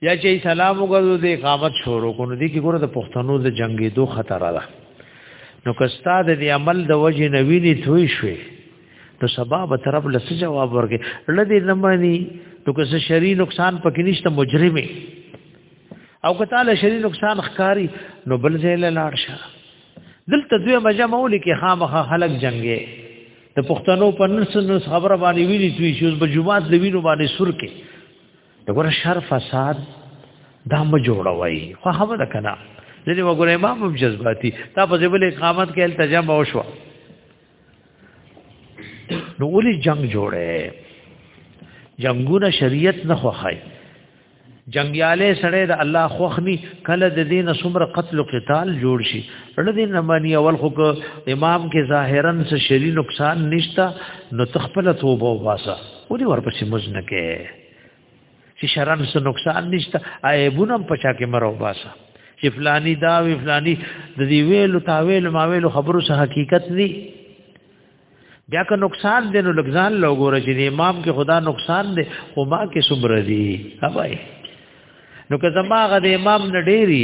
Speaker 1: یا چې سلام وګورو د اقامت شروع کو نو دي کې ګوره د پښتنو د جنگي دو خطر را نو کستا د دې عمل د وجې نویني توي شوي نو سبب طرف لس جواب ورکې لدی لمانی نو که څه شری نقصان پکې نشته مجرمه او که تعالی شری نقصان ښکاری نو بل ځای لاړ شه دلته دوی مجه مولی کې خامخه خلق جنگي د پښتنو په نسنس خبره باندې ویلي چې چې په جمعات د وینو باندې سر کې د ګور شر فساد دا م جوړوي خو هغه ده کنه ځینې وګوره امام هم جذباتي دا په ځبل اقامت کې التجام او شو نو ولي جنگ جوړه جنگونه شریعت نه خوخای جنگیاله سړی د الله خوخنی کله د دین سمر قتل او قتال جوړ شي ړل دین مانی اول خو امام کې ظاهرا څه شری نقصان نشتا نو تخپل توبه واسه ودي ورپسې مزنه کې چې شرن څه نقصان نشتا ایبونم پچا کې مرو واسه چې فلانی دا وی فلانی د دې ویلو تا ویلو ما ویلو خبرو څه حقیقت دی بیا که نقصان دی نو لګزان لوګور چې دی امام کې خدا نقصان دی خو ما کې صبر دی اوبای نو که زما غ د امام نه ډیری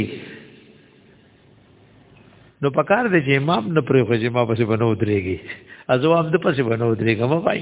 Speaker 1: نو پکار دی چې امام نه پرې خو چې ما پسې بنو درېږي ازو هم د پسې بنو درېږم وای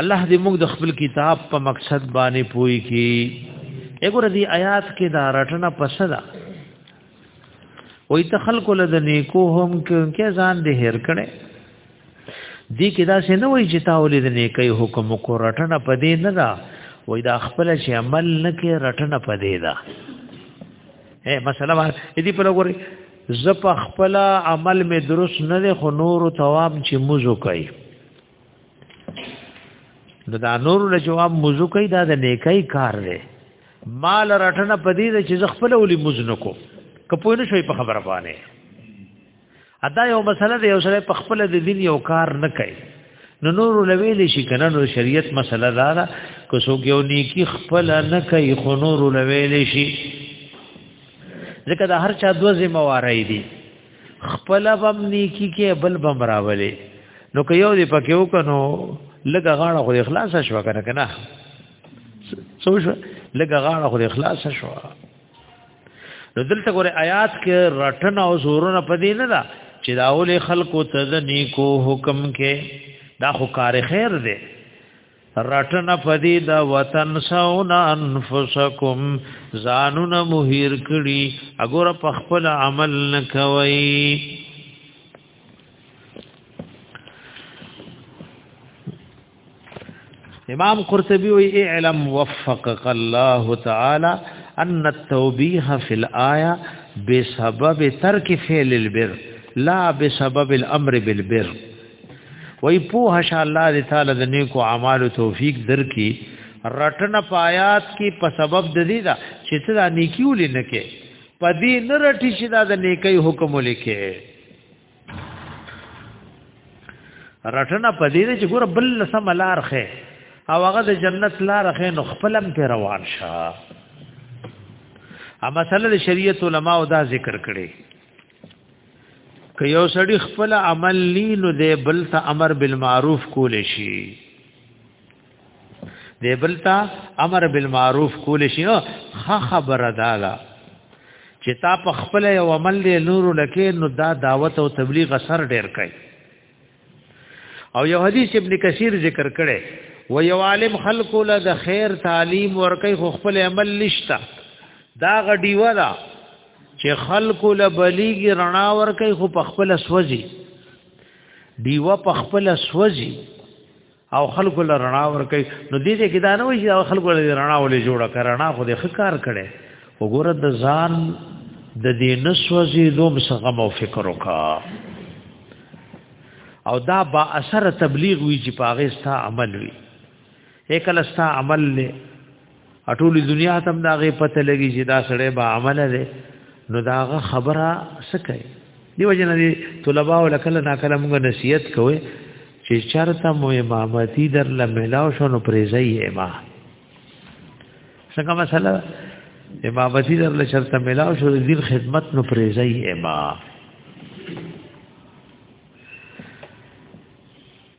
Speaker 1: الله دې موږ د خپل کتاب په مقصد باندې پوي کی وګوره دې آیات کې دا رټنه پسدا وې ته خلق له د نیکو هم کې ځان دې هر کړي دې کې دا څه نه وې چې تا ولې د نیکي حکم کو رټنه پدې نه دا وې دا خپل چې عمل نه کې رټنه پدې دا اے مثلا دې په لګوري ز په خپل عمل می درست نه خو نور ثواب چې موزو کوي نو دا نور له جواب موزو کوي دا د نیکي کار دی مال رټنه پدې چې ز خپل ولي مزنه کو کپوی نه شوی په خبره باندې ادا یو مسله دی یو سره په خپل د دین یو کار نه کوي نو نور لویل شي کنه نو شریعت مسله دا ده کو سو یو نیکی خپل نه کوي خو نور لویل شي ځکه دا هر چا دوه ذمہ واري دي خپل بم نیکی کې بل بم راولي نو که یو دې پکې وکنو لګه غاړه خو اخلاص شو کنه کنه سو شو لګه غاړه خو اخلاص شو نو دلته ګوره آیات کې رټن او زورونه پدې نه دا چې دا اول خلکو ته د نیکو حکم کې دا خو کار خیر دی رټنه پدی دا وطن ساون انفسکم زانون مهیر کړي اګوره په خپل عمل نه کوي امام قرطبي وی اعلم وفقك الله تعالی ان التوبیح فی الايه بسبب ترک فعل البر لا بسبب الامر بالبر وای په شاء الله دې تعالی د نیکو اعمالو توفیق درکې رټنه پایات کې په سبب د دې دا چې ته دا نیکی ولې نه کې په دې نه رټی چې دا د نیکی حکم ولیکې رټنه په دې چې ګور بل سم لار خې او هغه د جنت لار خې نو خپلم په روان شه ا مسله د شریعت علماو دا ذکر کړي که یو سړی خپل عمل لینو دی بل ته امر بالمعروف کول شي دی بل ته امر بالمعروف کول شي خه خبره دالا چې تا په خپل یو عمل دی نور لکه نو دا دعوت او تبلیغ اثر ډیر کوي او یو حدیث ابن کثیر ذکر کړي و یو عالم خلق له د خیر تعلیم ورکي خو خپل عمل نشتا دا غډی ودا چې خلق له بلیګ رڼا ورکي خو په خپل سوځي دیو په خپل سوځي او خلق له رڼا ور کوي نو دې دې کې دا نه وي چې خلق له رڼا ولې جوړه کړه رڼا خو دې خکار کړي وګوره د ځان د دې نسوځي دوم څنګه مو فکر وکا او دا با اثر تبلیغ وی چې پاغه ستا عمل وی هکله ستا عمل له اټول دنیا تم دا غي پته لګي چې دا سړی با عمل دی نو دا غ خبره سکه دیو جن دي طلباء ولکل نا کله موږ نصیحت کوي چې چرته مو امامتی در لملاو شنو پریزي ما څنګه مسله امامتی در لچرته ملاو شو دین خدمت نو پریزي ما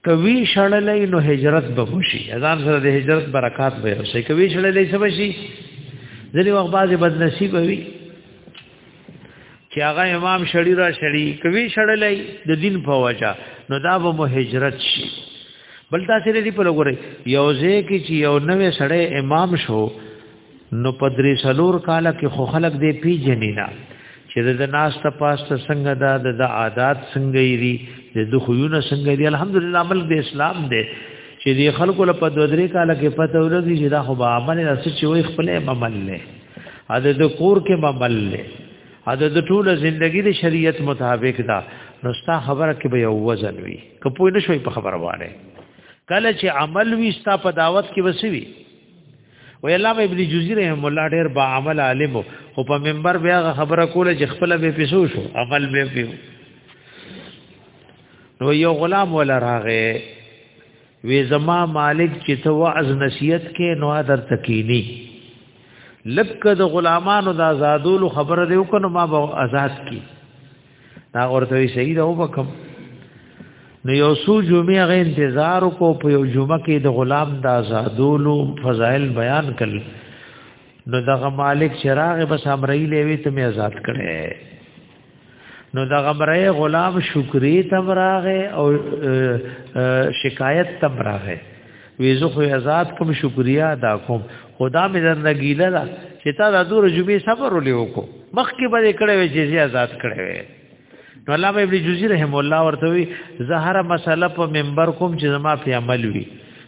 Speaker 1: کوي شړلې نو هجرت به وشي اذان سره د هجرت برکات به وشي کوي شړلې څه وشي ځلې وخت باز بد نصیب وي چې هغه امام شړی را شړی کوي شړلې د دین په وجا نو دا به مو هجرت شي بل تاسو لري په لګوري یو ځای کې چې یو نوې سړی امام شو نو پدری سلور کاله کې خو خلق دې پیجنې نه چې د ناس ته پاسته څنګه دا د عادت څنګه یری د دخویونه څنګه دی الحمدلله عمل د اسلام دی چې د خلکو له په دوه درې کاله کې پته ولګي چې دا خو به عمل نه څه چې وي خپل عمل نه اده د کور کې عمل نه اده د ټول ژوندۍ د شریعت مطابق دا نو ستا خبره کې به یو وزن وي کپوی نشوي په خبره واره کله چې عمل وي ستا په دعوت کې وسوي وی علامه ابن جوزی رحم الله ډیر با عمل عالم او په منبر بیا خبره کوله چې خپل به پیسو شو عمل به پیو نو یو غلام ولا راغې وی زما مالک چې ته واعظ نصیحت کې نو در تکینی لکه د غلامانو د آزادولو خبره دی وکړو ما به آزاد کی دا ورته شهید او وکم نو یو سو جمعه غ انتظار کو په یو جمعه کې د غلام د آزادولو فضایل بیان کړي نو دغه مالک چراغ بس امرای لوي ته می آزاد کړي نو دغه امرای غلام شکرې تمراغه او شکایت تمراغه ویزو خو آزاد کوم شکریا ادا کوم خدا مې در نګیله دا چې تا د دور جمعې صبر ولې وکړو مخکې به کړه وې چې آزاد کړه وې نو علامه ابن جوزی رحم الله ورته وی زهر مسله په منبر کوم چې زما په عمل وی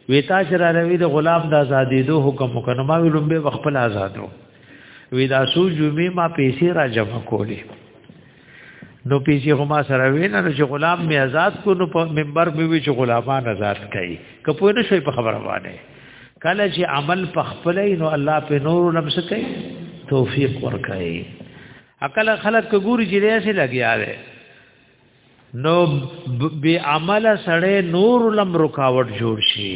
Speaker 1: وی تا چې را لوي د غلام د آزادې دو حکم وکنه ما ویلم به خپل آزادو وی دا سو جمعې ما پیسې را جمع کولې نو پیسې هم سره وینا نو چې غلام می آزاد کو نو په منبر می وی چې غلامان آزاد کړي کپو نه شوی په خبره باندې کله چې عمل په خپل نو الله په نور لمس کوي توفیق ورکړي عقل خلق ګوري چې ریاسي لګیا دی نو به عمل سره نور لم رکاوټ جوړ شي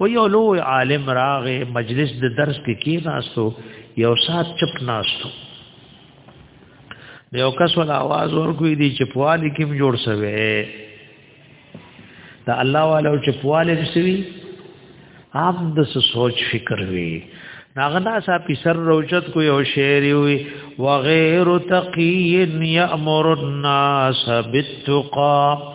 Speaker 1: و یو لوی عالم راغې مجلس د درس کې کی کېناستو یو سات چپ ناستو د یو کس ول आवाज ورکوي دي چې پوالي کې جوړ سوي دا الله والو چې پوالي سوي عام د سوچ فکر وي ناغنا سا پیسر روچت کو یو شعر وی وغیر تقی یامر الناس بالتقى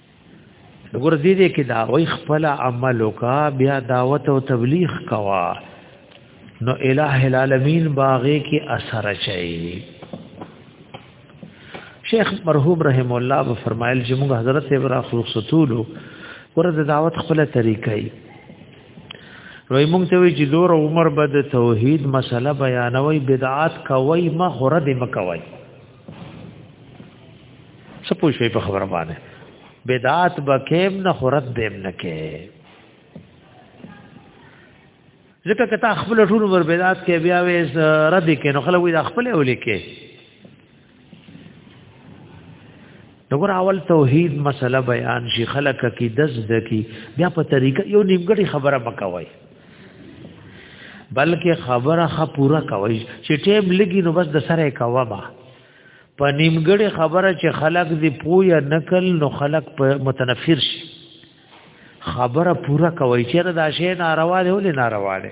Speaker 1: وګور دې دې کې دا وای خپل عمل وکا بیا دعوت او تبلیغ کوا نو الٰه العالمین باغې کې اثر چي شیخ مرحوم رحم الله و فرمایل چې موږ حضرت ابراهیم خلق ستولو ورته دعوت خپل طریقې روي موږ ته وی چې دور عمر بد توحید مسله بیانوي بدعات کوي ما خره دې مکوي څه پوه شوي په خبره باندې بدعات به کېم نه خورت دیم نه کې ځکه که تا خپل ټول عمر بدعات کې بیا وې رد کې نو خلک وي د خپل ولې کې دغه اول توحید مسله بیان شي خلک کی دز دکی بیا په طریقه یو نیمګړی خبره مکوي بلکې خبره خه پورا کوي چې ټیم لګي نو بس د سره کوا با په نیمګړی خبره چې خلک دی پویا نکل نو خلک په متنفر شي خبره پورا کوي چې دا شی ناروا دی ولې ناروا دی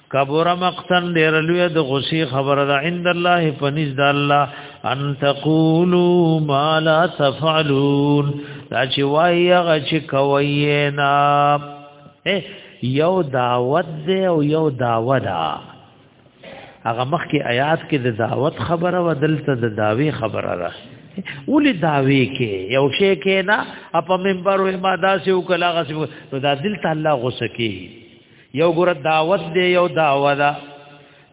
Speaker 1: کبر مقتن ډیر لوی د غسی خبره ده عند الله فنز د الله ان تقولوا ما لا تفعلون دا چې وایي هغه چې کوي نه یو دعوت دی او یو دعوه ده هغه مخکې آیات کې د دعوت خبره و دلته د داوی خبره ده ولې داوی کې یو شی کې نه اپ منبر و ما داسې وکړه هغه نو دا دلته الله غوسه کوي یو ګور دعوت دی یو دعوه ده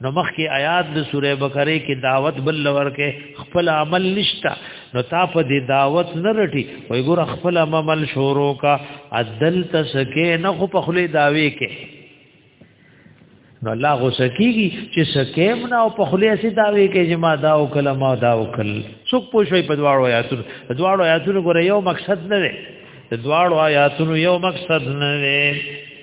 Speaker 1: نو مخکې آیات د سوره بقره کې دعوت بل لور کې خپل عمل نشتا نو تا په دې دعوت نه رټي وای ګور خپل عمل شروع کا عدل تسکه نه خو په خله داوي کې نو الله غوسه کیږي چې سکیم نه او په خله سي داوي کې چې ما دا او کلمه دا او کل څوک پوښوي په دواړو آیاتونو دواړو آیاتونو ګور یو مقصد نه دی دواړو آیاتونو یو مقصد نه دی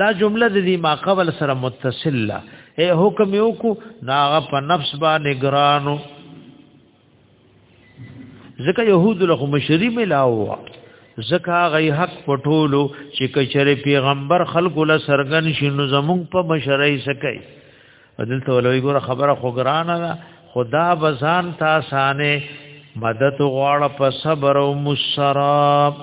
Speaker 1: دا جمله د دې ما قبل سره متصل لا اے حکم یو کو ناغه په نفس باندې ګرانو ځکه يهود له مشری ملاو ځکه غي حق پټولو چې کچره پیغمبر خلق له سرګن شنو زمون په مشرۍ سکي دلته ولوي ګوره خبره خو ګرانه ده خدا بزان تا سانه مدد غواړه په صبر او مسراب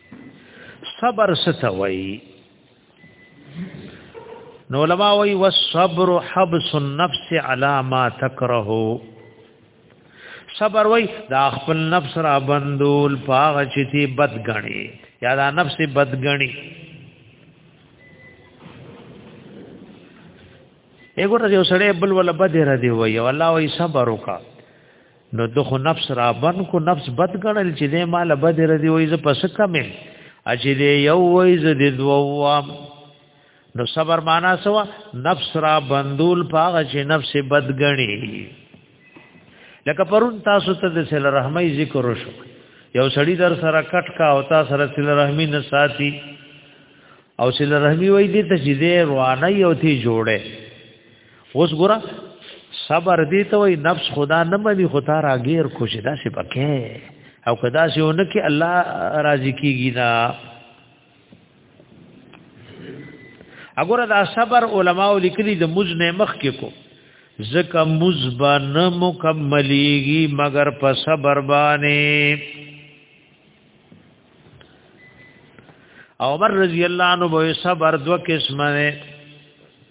Speaker 1: صبر ستوي نو علماء وی والصبر حبس النفس على ما تكره صبر وی دا خپل نفس را بندول پاغ چتی بدګنی یا دا نفس بدګنی ایګور یو سړی بل ولا بده را دی وی والله وی صبر وکا نو دغه نفس را بن کو نفس بد ګڼل چې دې مال بد ردی وای ز پس کمه اجې دې یو وای ز دې دوه نو صبر معنا سوا نفس را بندول پاغه چې نفس بد ګڼي لکه پرون تاسو ته د سل رحمای ذکر وشو یو سړی در سره کټ کا او تاسو سره سل رحمی نه ساتي او سل رحمی وای دې ته چې دې روانه یو تی جوړه اوس ګوره صبر دې ته وي نفس خدا نه مني خو تا راګیر کوشش دا څه پکې او کدا څه ونه کې الله راضي کیږي نه اګوره دا صبر علما لیکلي د مز نه مخ کې کو زکه مز به نه مکملېږي مگر په صبر باندې عمر رضی الله عنه به صبر دو قسمه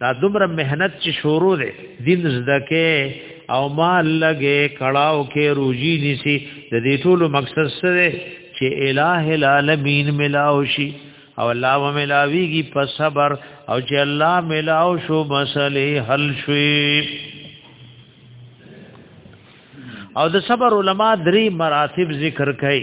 Speaker 1: دا دومره مهنت چې شروع دی دین زده کې او مال لګې کړهو کې روزي نيسي د دې ټولو مقصد سره چې الٰه العالمین ملاو شي او الله و ملاویږي په صبر او چې الله ملاو شو مسلې حل شي او د صبر علما درې مراتب ذکر کړي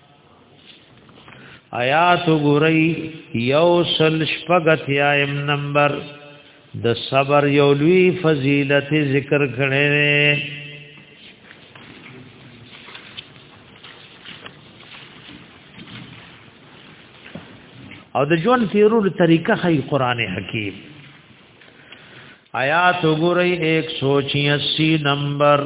Speaker 1: آیات ګورئی یو سل شپغت یایم نمبر د صبر یو لوی فضیلت ذکر کړي او د جون تیرو طریقه خی قران حکیم آیات ګورئی 186 نمبر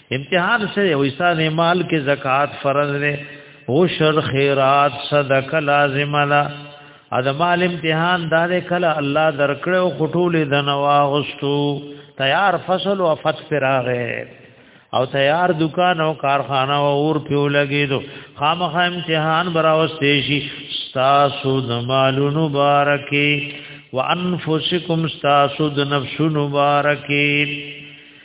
Speaker 1: امتحان سره وې ساده مال کې زکات فرض دی او شر خیرات صدقه لازم لا اذ مال امتحان دار کله الله درکړو خټول د نوا غستو تیار فصل او فت فراغه او تیار دکان او کارخانه او اور پیو لګی دو خامخ امتحان براوستې شي تاسو د مالو مبارکي وانفسکم تاسو د نفسو مبارکي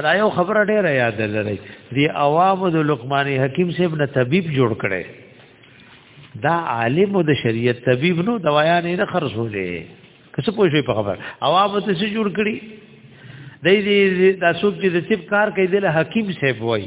Speaker 1: ادا یو خبره ډیره یاد لري دی عوام د لقمان حکیم صاحب نه طبيب جوړ کړي دا عالم د شریعت طبيب نو دوايا نه خرڅولې کسه پوښي په خبر عوام ته څه جوړ کړي د دې د سوق چې د طب کار کوي د حکیم صاحب وای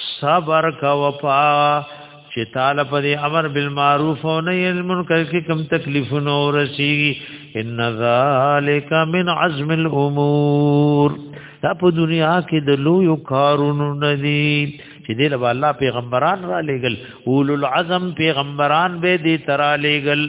Speaker 1: صبر کا وپا چې تعالی په دې امر بالمعروف او نهی عن المنکر کې کم تکلیفونه ورسیږي ان ذالک من عزم الامور دا په دنیا کې د لوی کارونو ندي چې دې له الله پیغمبران را لېګل اول العزم پیغمبران به دې ترا لېګل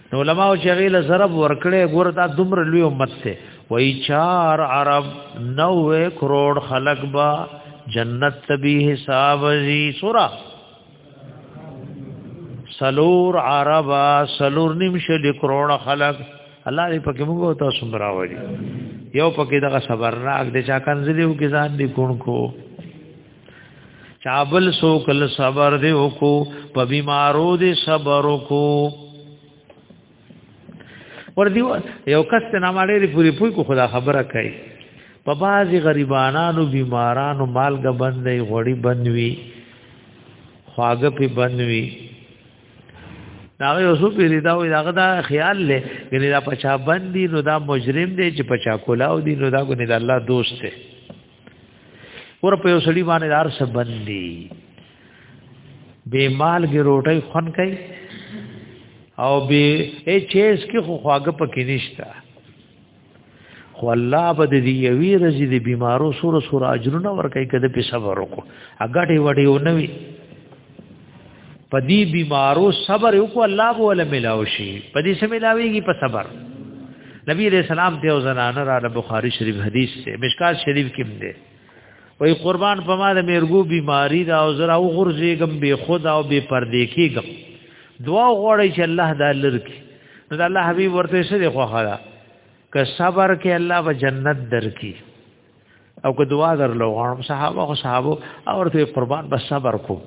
Speaker 1: نو علماء چې غیله ضرب ورکړې ګور دا دومره لوی امت ته وای چار عرب 90 کروڑ خلق با جنت تبی حساب زی سورا سلور عرب سلور نیم شل کروڑ خلق الله دې پکې موږ ته سمرا وړي یو پکې دغه صبرناک دې چا کنځلیو کې ځان دې کون کو چابل سو کل صبر دی وکو په بیمارو دی صبر وکو ور دی یو کس نه مالې پوری پوی کو خدا خبره کوي په بازي غریبانو بیمارانو مالګه بندې غوړي بندوي خواګه په بندوي داغه یو څو پیری دا وي داغه دا خیال لې ګنې دا پچا بندي نو دا مجرم دی چې پچا کولاو دی نو دا ګنې دا الله دوست دی ور په یو سړي باندې دار څه بندي به مالګي روټي خون کوي او به اچ اس کې خو خواګه پکې نشتا خو الله به د دې یوی رزي د بیمارو سور سور اجرونه ورکړي کده په صبر وکړو اګټي وړي ونوي په دې بیمارو صبر وکړو الله به ول ملاو شي په دې سم ملاويږي په صبر نبی رسول سلام ته او زنانه را د بخاری شریف حدیث ته مشکات شریف کې مده وای قربان په ما د میرګو بیماری دا او زرا او غرزېګم به خدا او به پردې کېګم دعا غوړی چې الله دا لرکې نو د الله حبیب ورته سره خوخه ده که صبر کې الله به جنت درکې او که دعا درلو غواړم صحابه او صحابه او ورته قربان بس صبر کو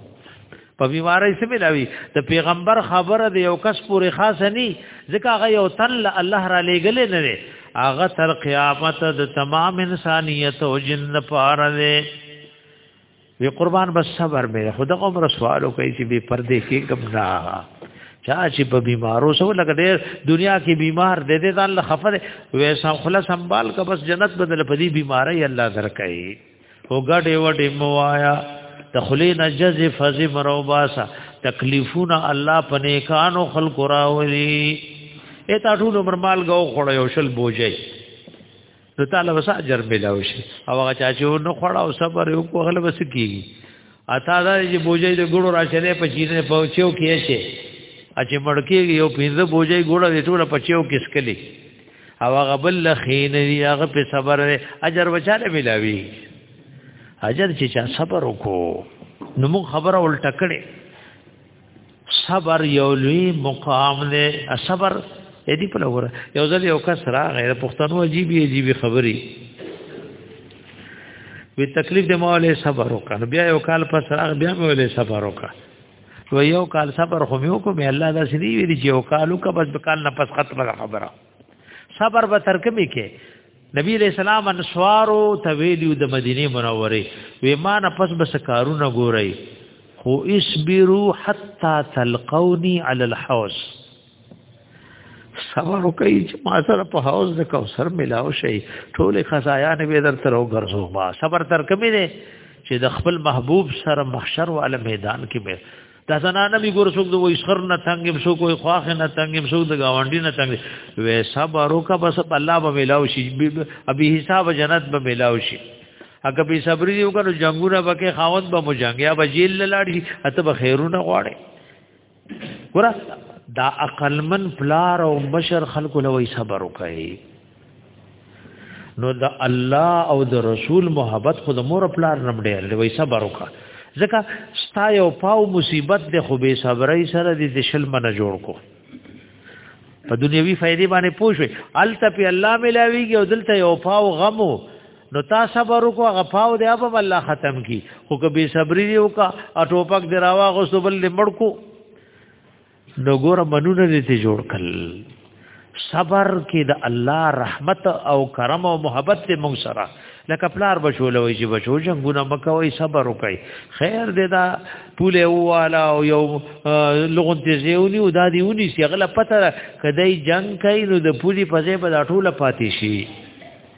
Speaker 1: په بیماری سره ملاوي د پیغمبر خبره د یو کس پورې خاصه ني ځکه هغه یو تل الله را لېګل نه دی هغه تر قیامت د تمام انسانیت او جن پاره دی وی قربان بس صبر مې خدا عمر سوالو کوي چې به پردې کې کم نه چا چې په بیمارو سو لګ دې دنیا کې بیمار دې دې ځان له خفر ویسا خلا سنبال کا بس جنت بدل پدی بیماری الله درکې او ګډې وډې موایا تخلی نجز فزم روباسا تکلیفونه الله پنه کانو خلق راولي اته ټول عمر مال غو خړ یو شل بوجي نو تعالی وسا اجر ملاوي شي او هغه چا چې نو خړا او صبر یو کو غلب سکیږي اته دا چې بوجي د ګړو راچلې په چینه پوچیو کې شي اچې مړکیږي یو پینځه بوجي ګړو د ټوله پچیو کې سکلي او هغه بل خین دی هغه په صبر اجر وچاله ملاوي اجر چې چا صبر وکړو نو موږ خبره ولټ کړې صبر یو لوی مقام دی صبر اې دې په لور یو ځل یو کس را غیر پښتنو عجیب عجیب خبري وی تکلیف دې مولې صبر وکړ بیا یو کال پس را بیا مولې صبر وکړ و یو کال صبر خو مې وکړ مې الله دا سړي وی چې یو کالو کا بس کال نه پس ختمه خبره صبر به ترکمه کې نبی علیہ السلام انصارو تویلیو د مدینه منوره وې ما نه پس بس کارونه ګورئ خو اسبرو حتا تلقونی علی الحوض صبر وکړئ چې ما سره په حوض د کوثر ملاو شي ټول خزایا نه به در تر وګرځو ما صبر تر کمی نه چې د خپل محبوب سره محشر او عالم میدان کې به دا زنانه می ګور څوک دوی شر نه تنګم شو کوئی خواخ نه تنګم شو د گاونډي نه تنګ وې صبر وکا بس الله به ملاو شي ابي حساب جنت به ملاو شي اګه به صبر یو کنو جنگونه بکې خاوند به مو جنگیا به جیل لاړ شي اته به خیرونه غواړي ګور دا عقل من پلار او مشر خلکو لوي صبر وکړي نو د الله او د رسول محبت خود مور پلار نم ډېر دی وای صبر وکړه ځکه ستا یو پاو مصیبت د خو به صبرای سره د شل منه جوړ کو په دنیوي فائدې باندې پوښوي الته په الله ملاويږي او دلته یو پاو غمو نو تا صبر وکړه غفاو دی اب الله ختم کی خو کبي صبري وکړه اټوپک دراوا غو سبل لمړکو نو ګور منونه دې ته جوړ کړل صبر کې د الله رحمت او کرم او محبت دې موږ سره لکه پلار بشول وي چې بشو جنگونه مکوي صبر وکي خیر دې دا پوله والا او یو لغون ته زیونی او دا دی ونی سی غلا پته کدی جنگ کوي نو د پولی په ځای په ټوله پاتې شي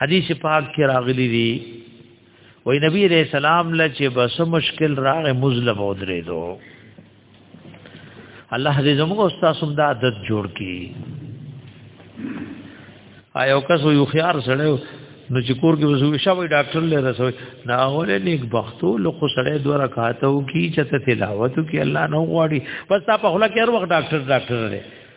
Speaker 1: حدیث پاک کې راغلی دی وای نبی علیہ السلام له چې بس مشکل راغ مظلم ودرې دو الله دې زموږ استاد سم دا عادت جوړ کی آیا کس یو خيار سره نو چې کور کې وسو شوی ډاکټر لې رسوي نا ولې نیک بختو لو خو سره دوه رکعاتو کی چې تلاوت کی الله نو غواړي بس تا په خلا کې هر وخت ډاکټر ډاکټر لري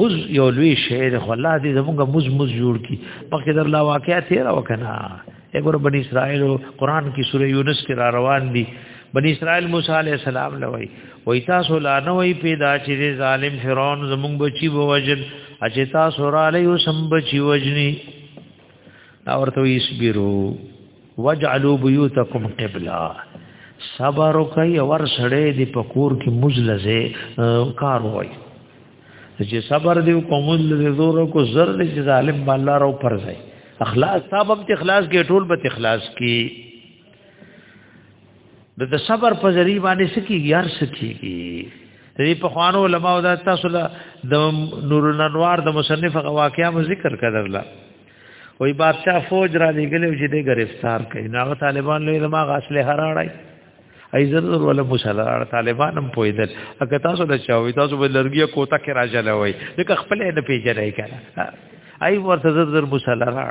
Speaker 1: مز یو لوی شعر خو الله دې زمونږ مز مز جوړ کی پکې در لا واقعیا تیر وکنا وګوره بنی اسرائیل قرآن کې سوره یونس کې را روان دي بنی اسرائیل موسی علی السلام لوي وای تاسو لا نه وای پیدا چې ظالم فرعون زمونږ بچي وو وجل اچې تاسو را لې سم بچي وجني دا ورته وي اسبرو وجعلوا بيوتكم قبلا صبر کوي ور سړې دی پکور کې مجلزه کار وای چې صبر دی کوم مجلزه زور کو زر دی چې ظالم الله رو پر ځای اخلاص صاحب هم اخلاص کې ټول به اخلاص کې د د صبر په ذریعہ باندې سکی یار سکیږي دې په خوانو علماء دا تاسو له د نور الانوار د مصنف واقعیا ذکر کړل وای بادشاہ فوج را لګلې چې دې گرفتار کړي نو طالبان لوی ما غاسله هراړای ای زرد ولا مشالار طالبان هم پویدل اګه تاسو د چاوي تاسو به لرګي کوتا کې راځلې وای دغه خپل نه پیژنې کړه ای ورته زرد مشالار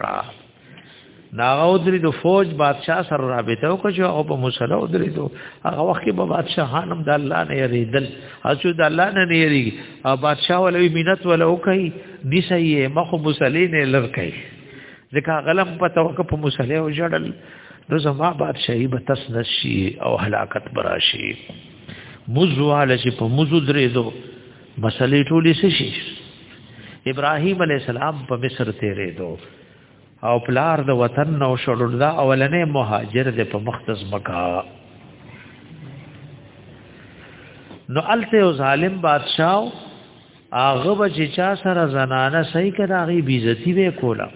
Speaker 1: ناغو درې د فوج بادشاہ سره رابطه وکړه چې او په مشاله درې دو هغه وخت کې به بادشاہ خانم د الله نه یریدل اچو د الله نه نه یری او بادشاہ ولوي مينت ولوي نیسه یې مخو مصلی نه لر کوي ځکه غلم په توګه په مصلی او جړل نو زما بادشاہي به تس نشي او هلاکت براشي مزواله چې په مزو درې دو مسلې ټولې شي ابراهيم عليه السلام په مصر تیرې دو او پلار د وطن نو شړل دا اولنې مهاجر د په مختص مکا نو الته ظالم بادشاہ هغه به چې چا سره زنانه صحیح کړه هغه بیزتی به کولا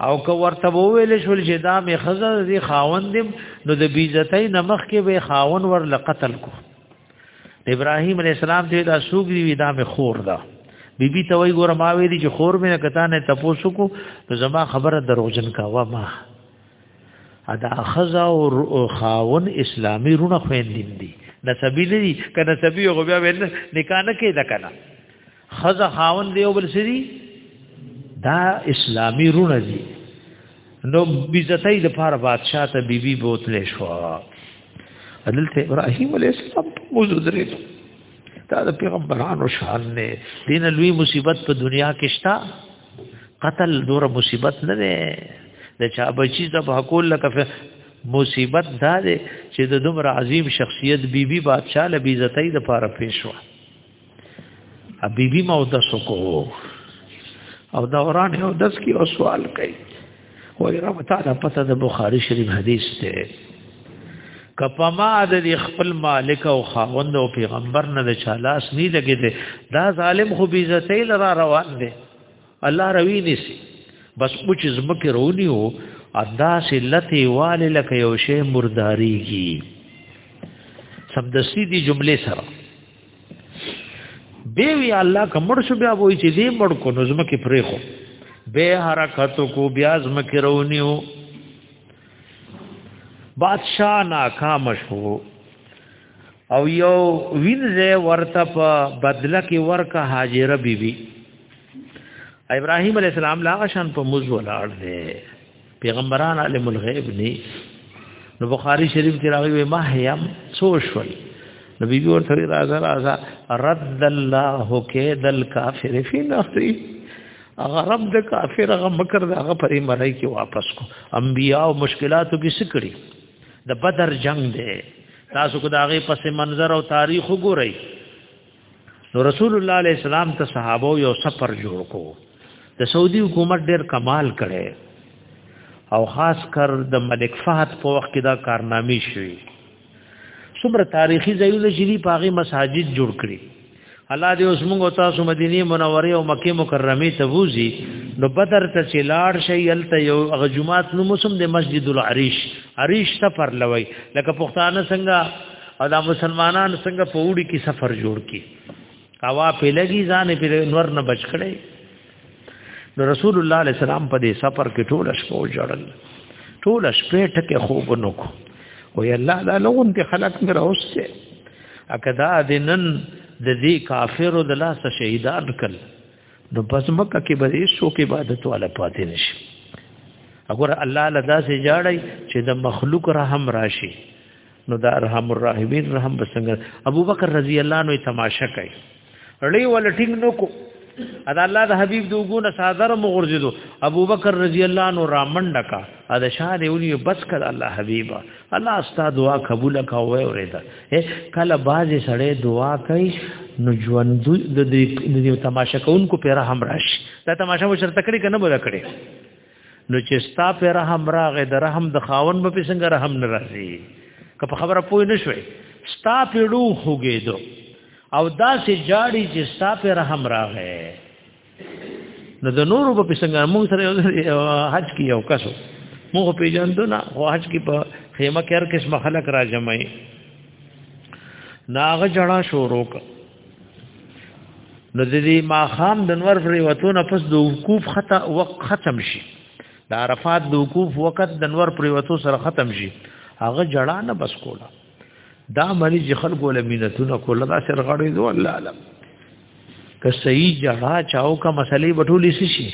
Speaker 1: او که ورته وویل شول چې دا می خزر دی خاوندم نو د بیزتۍ نمخ کې به خاون ور لقتل کو ابراهیم علی السلام ته دا سوګ دی دا می خور ده بیبي ته وای ګور ما وی دي چې خور مې کته نه تپوسو کو نو زما خبره دروژن کاوه ما ادا خزا او خاون اسلامی رونه خويندین دي نسبی نه دي کنه نسبی غو بیا ول نکاح نه کېده کنه خزا خاون دی او بل سری دا اسلامی رونه دي نو بیزتای د پاره بادشاہ ته بیبي بوتلې شو حضرت ابراهيم عليه السلام موجود درې دا د پیغمبرانو شان نه دین لوی مصیبت په دنیا کې شتا قتل دور مصیبت نه دی د چا بچی ذبح کول لکه مصیبت دا دی چې د دومره عظیم شخصیت بیبي بی بادشاہ له بیزتۍ د پاره پیښ و ا بیبي مو د سکو او دوران یو دس کې او سوال کوي وای رب تعالی پته د بخاری شریف حدیث ته کپا ما د خپل مالک او خاوند او پیغمبر نه د چالاس نه لګی دی دا ظالم خو بی عزت لرا روان دی الله روی نسی بس اوچ زمکه رونی او ادا سی لتی وال لک یو شی مرداریږي سمدستی دی جمله سره دی وی الله کمر شو بیا وای چې دې مړ کو نظم کې پرې خو به حرکت کو بیا زم کې رونیو بادشاہ ناکام شو او یو وینځه ورته په بدله کې ورکه هاجره بیبي بی ابراهيم عليه السلام لا شان په موز ولاړ دی پیغمبران علم الغیب نه نو بخاری شریف کې راغلی ما هيام سوشل نو بیبي ورته راځه راځه رد الله کید الکافر فی نفسی هغه رب د کافر هغه مکر هغه پرې مړی کې واپس کو انبیا او مشکلاتو کې سکړي د بدر جنگ دی تاسو کو دا هغه پس منظر او تاریخ وګورئ نو رسول الله علیه السلام ته صحابه یو سفر جوړ کو د سعودي حکومت ډیر کمال کړي او خاص کر د ملک فهد په وخت کې دا کارنامې شوي څومره تاریخي ځایونه چې دی پاغي مساجد جوړ کړي الله دې اوس موږ تاسو مدینه منوره او مکه مکرمه ته ووزي نو بدر ته چې لاړ شي یلته یو هغه جمعات نو موسم د مسجد العریش عریش ته پر لوي لکه پښتانه څنګه او دا مسلمانان څنګه په وړي کې سفر جوړ کی هوا په لګي ځان په نور نه بچ کړي نو رسول الله علیه السلام په دې سفر کې ټول شپه جوړل ټول شپه ټکه خوب نو کو او الله دا لغون ته خلق مې راوسته اکدا دینن د دې کافرو د لاس شهیدان کړ نو پس مکه کې به هیڅ څوک عبادت والا پاتې نشي اگر الله لدا سي جاړي چې د مخلوق رحم راشي نو دا ارحم الراحمین رحم بسنګ ابو بکر رضی الله عنه تماشا کوي رړی ول ټینګ نو کو ادا الله د حبیب دوګونه صادر مغرزدو ابو بکر رضی الله عنه را منډه کا ادا شاه دی ونی بس کړه الله حبیبا الله استاد دعا قبول کا وای اوریدا کله باز سړی دعا کوي نو ژوند د دې تماشا کوونکو پیرا هم راشي دا تماشا مو شرط کړی کنه بوله کړی نو چې ستا په رحم راغې د رحم د خاون په څنګه رحم نه راځي که په خبره پوه نه شوي ستا په ډو خوګېدو او دا سي جاړي چې ستا په رحم راغې نو د نورو په څنګه موږ سره حج کې یو کسو موږ پیژاندو نه خو حج کې په خیمه کې هر قسم خلک را جمعي ناغه جړه شروع کړ نو د دې ما خام د نور پرې وتونه پس د وقوف خطا وقت ختم شي د عرفات د وقوف وخت د نور پرې وتو سره ختم شي هغه جړا نه بس کوله دا مری چې خلکو له مینتونه کوله دا سر غړې دو الله علم که صحیح جړا چاو کا مسلې بټولې شي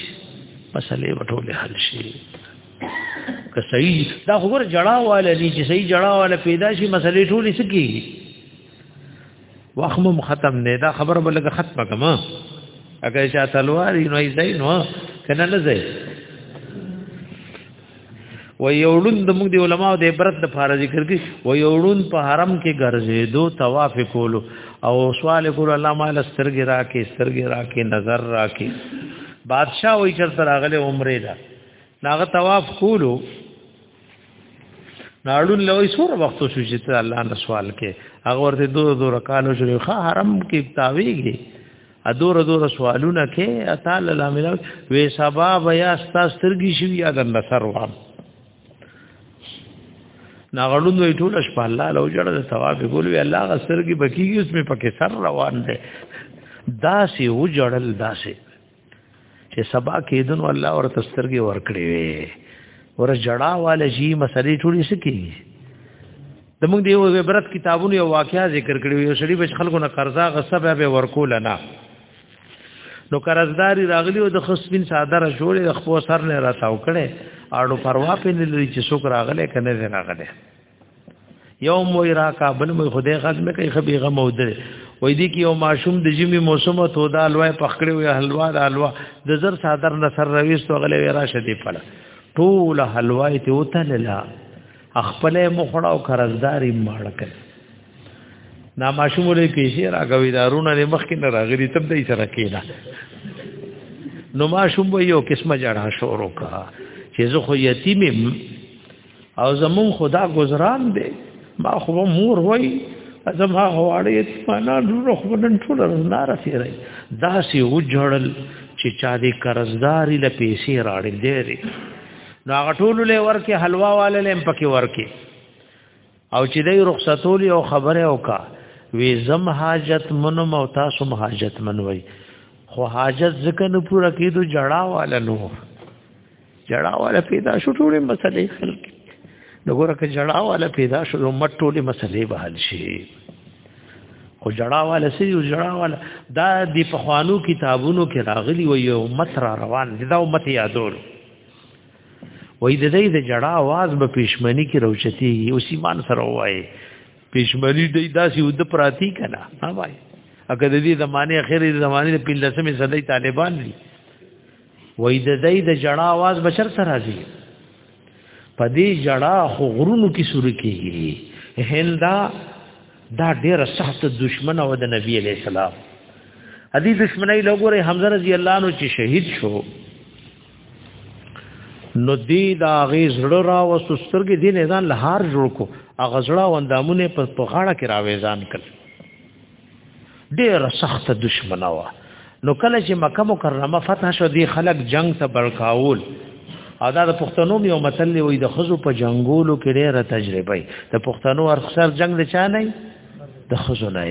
Speaker 1: مسلې بټولې حل شي که صحیح دا خبر جړا واله دي چې صحیح جړا واله پیدا شي مسلې ټولې سکی وخمم ختم نه دا خبره بلګه ختمه کما اگر چا تلواری نو ایزای نو کنه نه ځای و یوړون د موږ دی علماء د عبرت د فار ذکر کی و یوړون په حرم کې ګرځې دو طواف کولو او سوال کول الله مال سترګې را کې سترګې را کې نظر را کې بادشاہ وې چر تر اغله عمره دا ناغه طواف کولو ناړون لوي سور وخت شو چې ته الله نه سوال کې هغه ورته دوه دوه کالو شو خا حرم کې تاویږي ا دوه دوه سوالونه کې اتا لاله ملو وې سبا بیا ستا سترګي شو یا د نصر و ناغړون وې ټول شپه الله لو جړه د ثواب ګول وی الله غ سترګي بکیږي اوس مې پکې سر روان دي داسې و جړل داسې چې سبا کېدون الله ورته سترګې ورکړې وي ور جړا والے شي مسلې ټولې سکی د موږ دیو عبرت کتابونو یو واقعیا ذکر کړی یو شریف خلکو نه قرضا غصب به ورکول نه نو قرضداري راغلی او د خصبین صادره جوړې د خپل سر نه راتاو کړي اړو پروا په نه لري چې څوک راغله کنه نه راغله یو مو را کابل مو خدای غږ نه کوي خبي غم او درې وې دي کې یو ماشوم د جمی موسم ته دا لوی پخکړې وي حلوا د حلوا د زر صادر نصر رويست غلې وې راشه دی پړه ټول حلوا ته وتللا خپل مخړه او قرضداري ماړ کړ نا ماشوم له پیسې راغوي دارونه له مخ کې نه راغلي تب دې سره کېدا نو ماشوم یو قسمه جړه شروع کا چې زه خو یتیمم او زمون خدا گزاران دی ما خو مور وای ازم هغه واړې معنا ډور خو نن ټول نه رسیدای دا سی وجړل چې چا دې قرضداري ل پیسې راړې دی نو هغه ټول له ورکه حلوا والے لم پکې ورکه او چې دای رخصتول او خبره وکا وی زم حاجت منو مو تاسو حاجت منوي خو حاجت ځکه نه پوره کیدو جړا والا نو جړا والا پیدا شو ټولې مسلې حل کی دغه که جړا والا پیدا شو نو مټ ټولې مسلې به حل شي خو جړا والا سي او جړا والا دا د پخوانو کتابونو کې راغلي وي او مت را روان دي دا امت یادول وای د دې د جړه आवाज به پښمنی کې روچتی او سیمان سره وای پښمنی دې داسې ود پراتی کنا ها وای اګه د دې زمانه اخیری زمانه د پلسمه صدې طالبان دي وای د دې د جړه आवाज بشر سره راځي په دې جړه خو غرونو کې سور کېږي هندا دا ډېر سخت دشمن او د نبی علی السلام ادي دشمنی لګوره حمزه رضی الله عنه چې شهید شو نو دی دا غي زړه را وسو سترګې دین ځان لهار جوړ کو اغه زړه وندامونه په پخاړه کې راوي ځان کړ ډېر سخت دشمنه وا نو کله چې مکه مکرمه فتح شو دی خلک جنگ ته برکاول او دا د پښتنو یو متل وي د خزو په جنگولو کې ډېره تجربه ده د پښتنو ارخصار جنگ د چا نه د خزو نه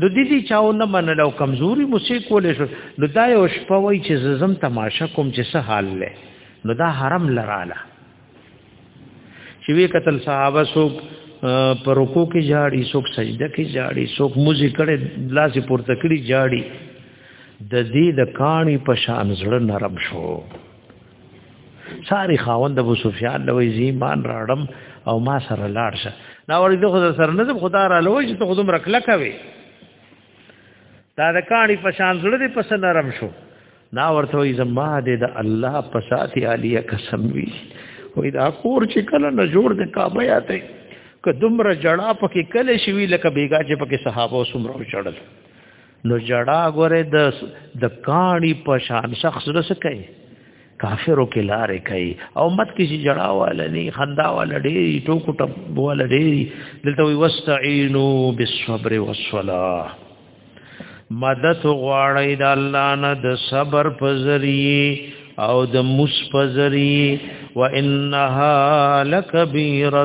Speaker 1: نو د دې چاو نه منل او کمزوري موسی کولې شو نو دا یو شپه وای چې ززم تماشه کوم چې څه حال لې نو دا حرم لراله چې وی قتل صحابه سوک پر رکو کې جاړي سوک سجده کې جاړي سوک موزي کړي لاسي پورته کړي جاړي د دې د کانی په شان زړه نرم شو ساری خاوند ابو سفیان لوی زیمان راړم او ما سره لاړ شه دا ورې د خدای سره نظم خدا را لوي چې ته خودم رکله کوي دا د کاڼي په شان زړه دې پس نرم شو نا ورته وي زما دې د الله په ساتي عالیه قسم وی وې دا کور چې کله نه جوړ د کعبه یاته که دومره جړه پکې کله شي وی لکه بیګا چې پکې صحابه سمره چړل نو جړا غره د د کاڼي په شان شخص رس کوي کافرو کې لارې کوي او مت کې چې جړا والا نه خندا والا ډېری ټوکو ټپ والا ډېری دلته وي واستعينو بالصبر والصلاه مدد غواړی د الله نه د صبر په ذریعه او د مص په ذریعه وانها لکبیره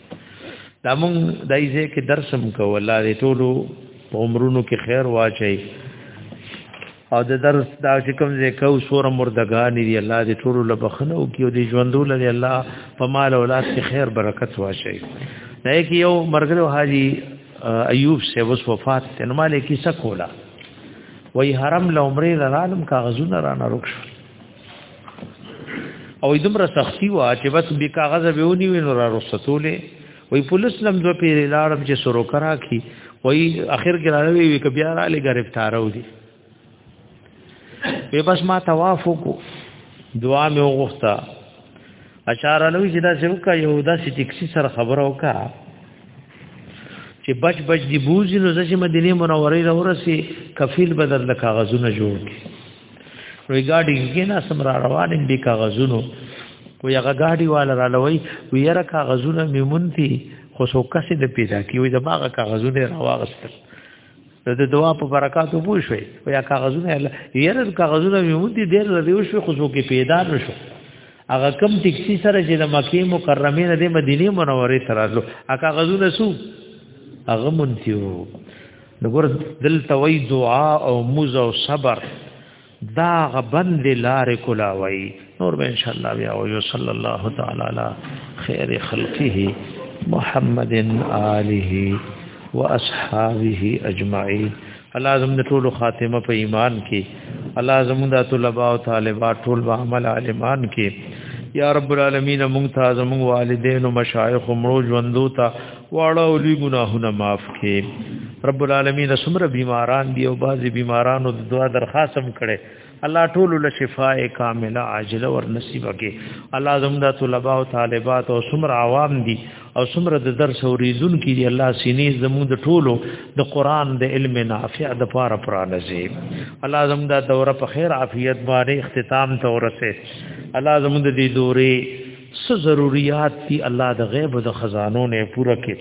Speaker 1: دا مونږ دای ځای کې درس هم کوو الله دې ټولو عمرونو کې خیر واچي او د درس دا چې کوم ځای کو سور مردگان دی الله دې ټولو له بخنه او کې دې ژوندو لري الله په مال اولاد کې خیر برکت واچي دا کې یو مرګرو حاجی ایوب سے وس وفات ته نو مالې کې سکولا وای حرم لومړی لرالم کاغذونه را نه رخص او دمر سختی وا چې بس به کاغذ به ونی وینو را رسولې وای پولیس لم دو پیر لارم چې سرو کرا کی وای اخر کې راوي وی ک بیا را لې گرفتارو دي په بس ما طواف کو دعا مې وغوښته اشاره لوي چې دا څوک یو دا چې ټیکسي سره خبره وکا چې بچ بچ دی بوزي نو ځکه مدینه منوره له ورسي کفیل بدل د کاغذونه جوړ کی وی ګاډي کې نه سم را روانم دي کاغذونو وی هغه ګاډي والا را لوي وی یره کاغذونه میمونتي خو سو کسې د پیدا کی وی دماغه کاغذونه راوغستل د دوا په برکاتو پوه شوي وی کاغذونه یره کاغذونه میمونتي ډېر لري شو خو سو کې پیدا نشو هغه کم ټیکسی سره چې د مکه مکرمه نه د مدینه منوره ترازلو هغه غزونه سو هغه مونتیو دغور دلته وی دعا او موز او صبر دا غبند لار کولا وی نور به ان شاء الله بیا او صلی الله تعالی علی خیر خلقه محمد آله واصحابه اجمعین الله زموږ د ټولو خاتمه په ایمان کې الله زموږ د طلباء او طالبات ټول په عمل عالمان کې یا رب العالمین مونږ ته زموږ والدین او مشایخ مړو ژوندو ته واړه او لوی ګناهونه معاف کړي رب العالمین سمره بیماران دی او بعضی بیمارانو د دعا درخواست هم کړي الله ټول له شفاء کامله عاجله ور نصیب کړي الله زموږ د طلباء او طالبات او سمره عوام دي او سمره د درس او ریزون کې دی الله سینې زموږ د ټولو د قران د علم نافع د پاره پرانځي الله زموږ د دوره په خیر عافیت باندې اختتام ته ورسه الله زموږ د دې دوره څه ضرورت دي الله د غیب د خزانو نه پوره کړي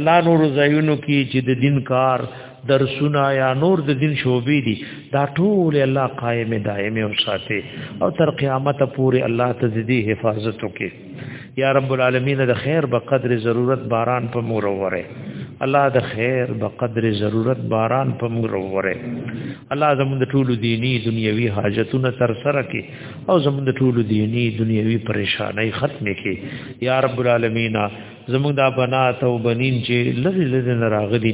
Speaker 1: الله نور زینو کې چې د دین کار درسونه یا نور د دین شوبې دي دا ټول الله قائم دائم او ساتي او تر قیامت پورې الله ته دې حفاظت وکړي یا رب العالمین د خیر به قدر ضرورت باران په مور وره الله د خیر به قدر ضرورت باران په مور وره الله زموږ ټول دینی دنیوي حاجتونه تر سره کړي او زموږ د ټولو دینی دنیوي پریشانای ختم کړي یا رب العالمین زموږ د بنات او بنین چې لری لری نه راغلي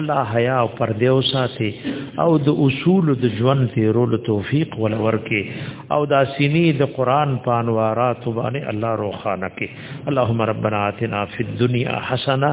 Speaker 1: الله حیا او پردې او ساتي او د اصول د ژوند تیرول توفیق ول ورکي او د سینې د قران پانوارات باندې الله روخانه کړي اللهم ربنا آتنا فی الدنیا حسنه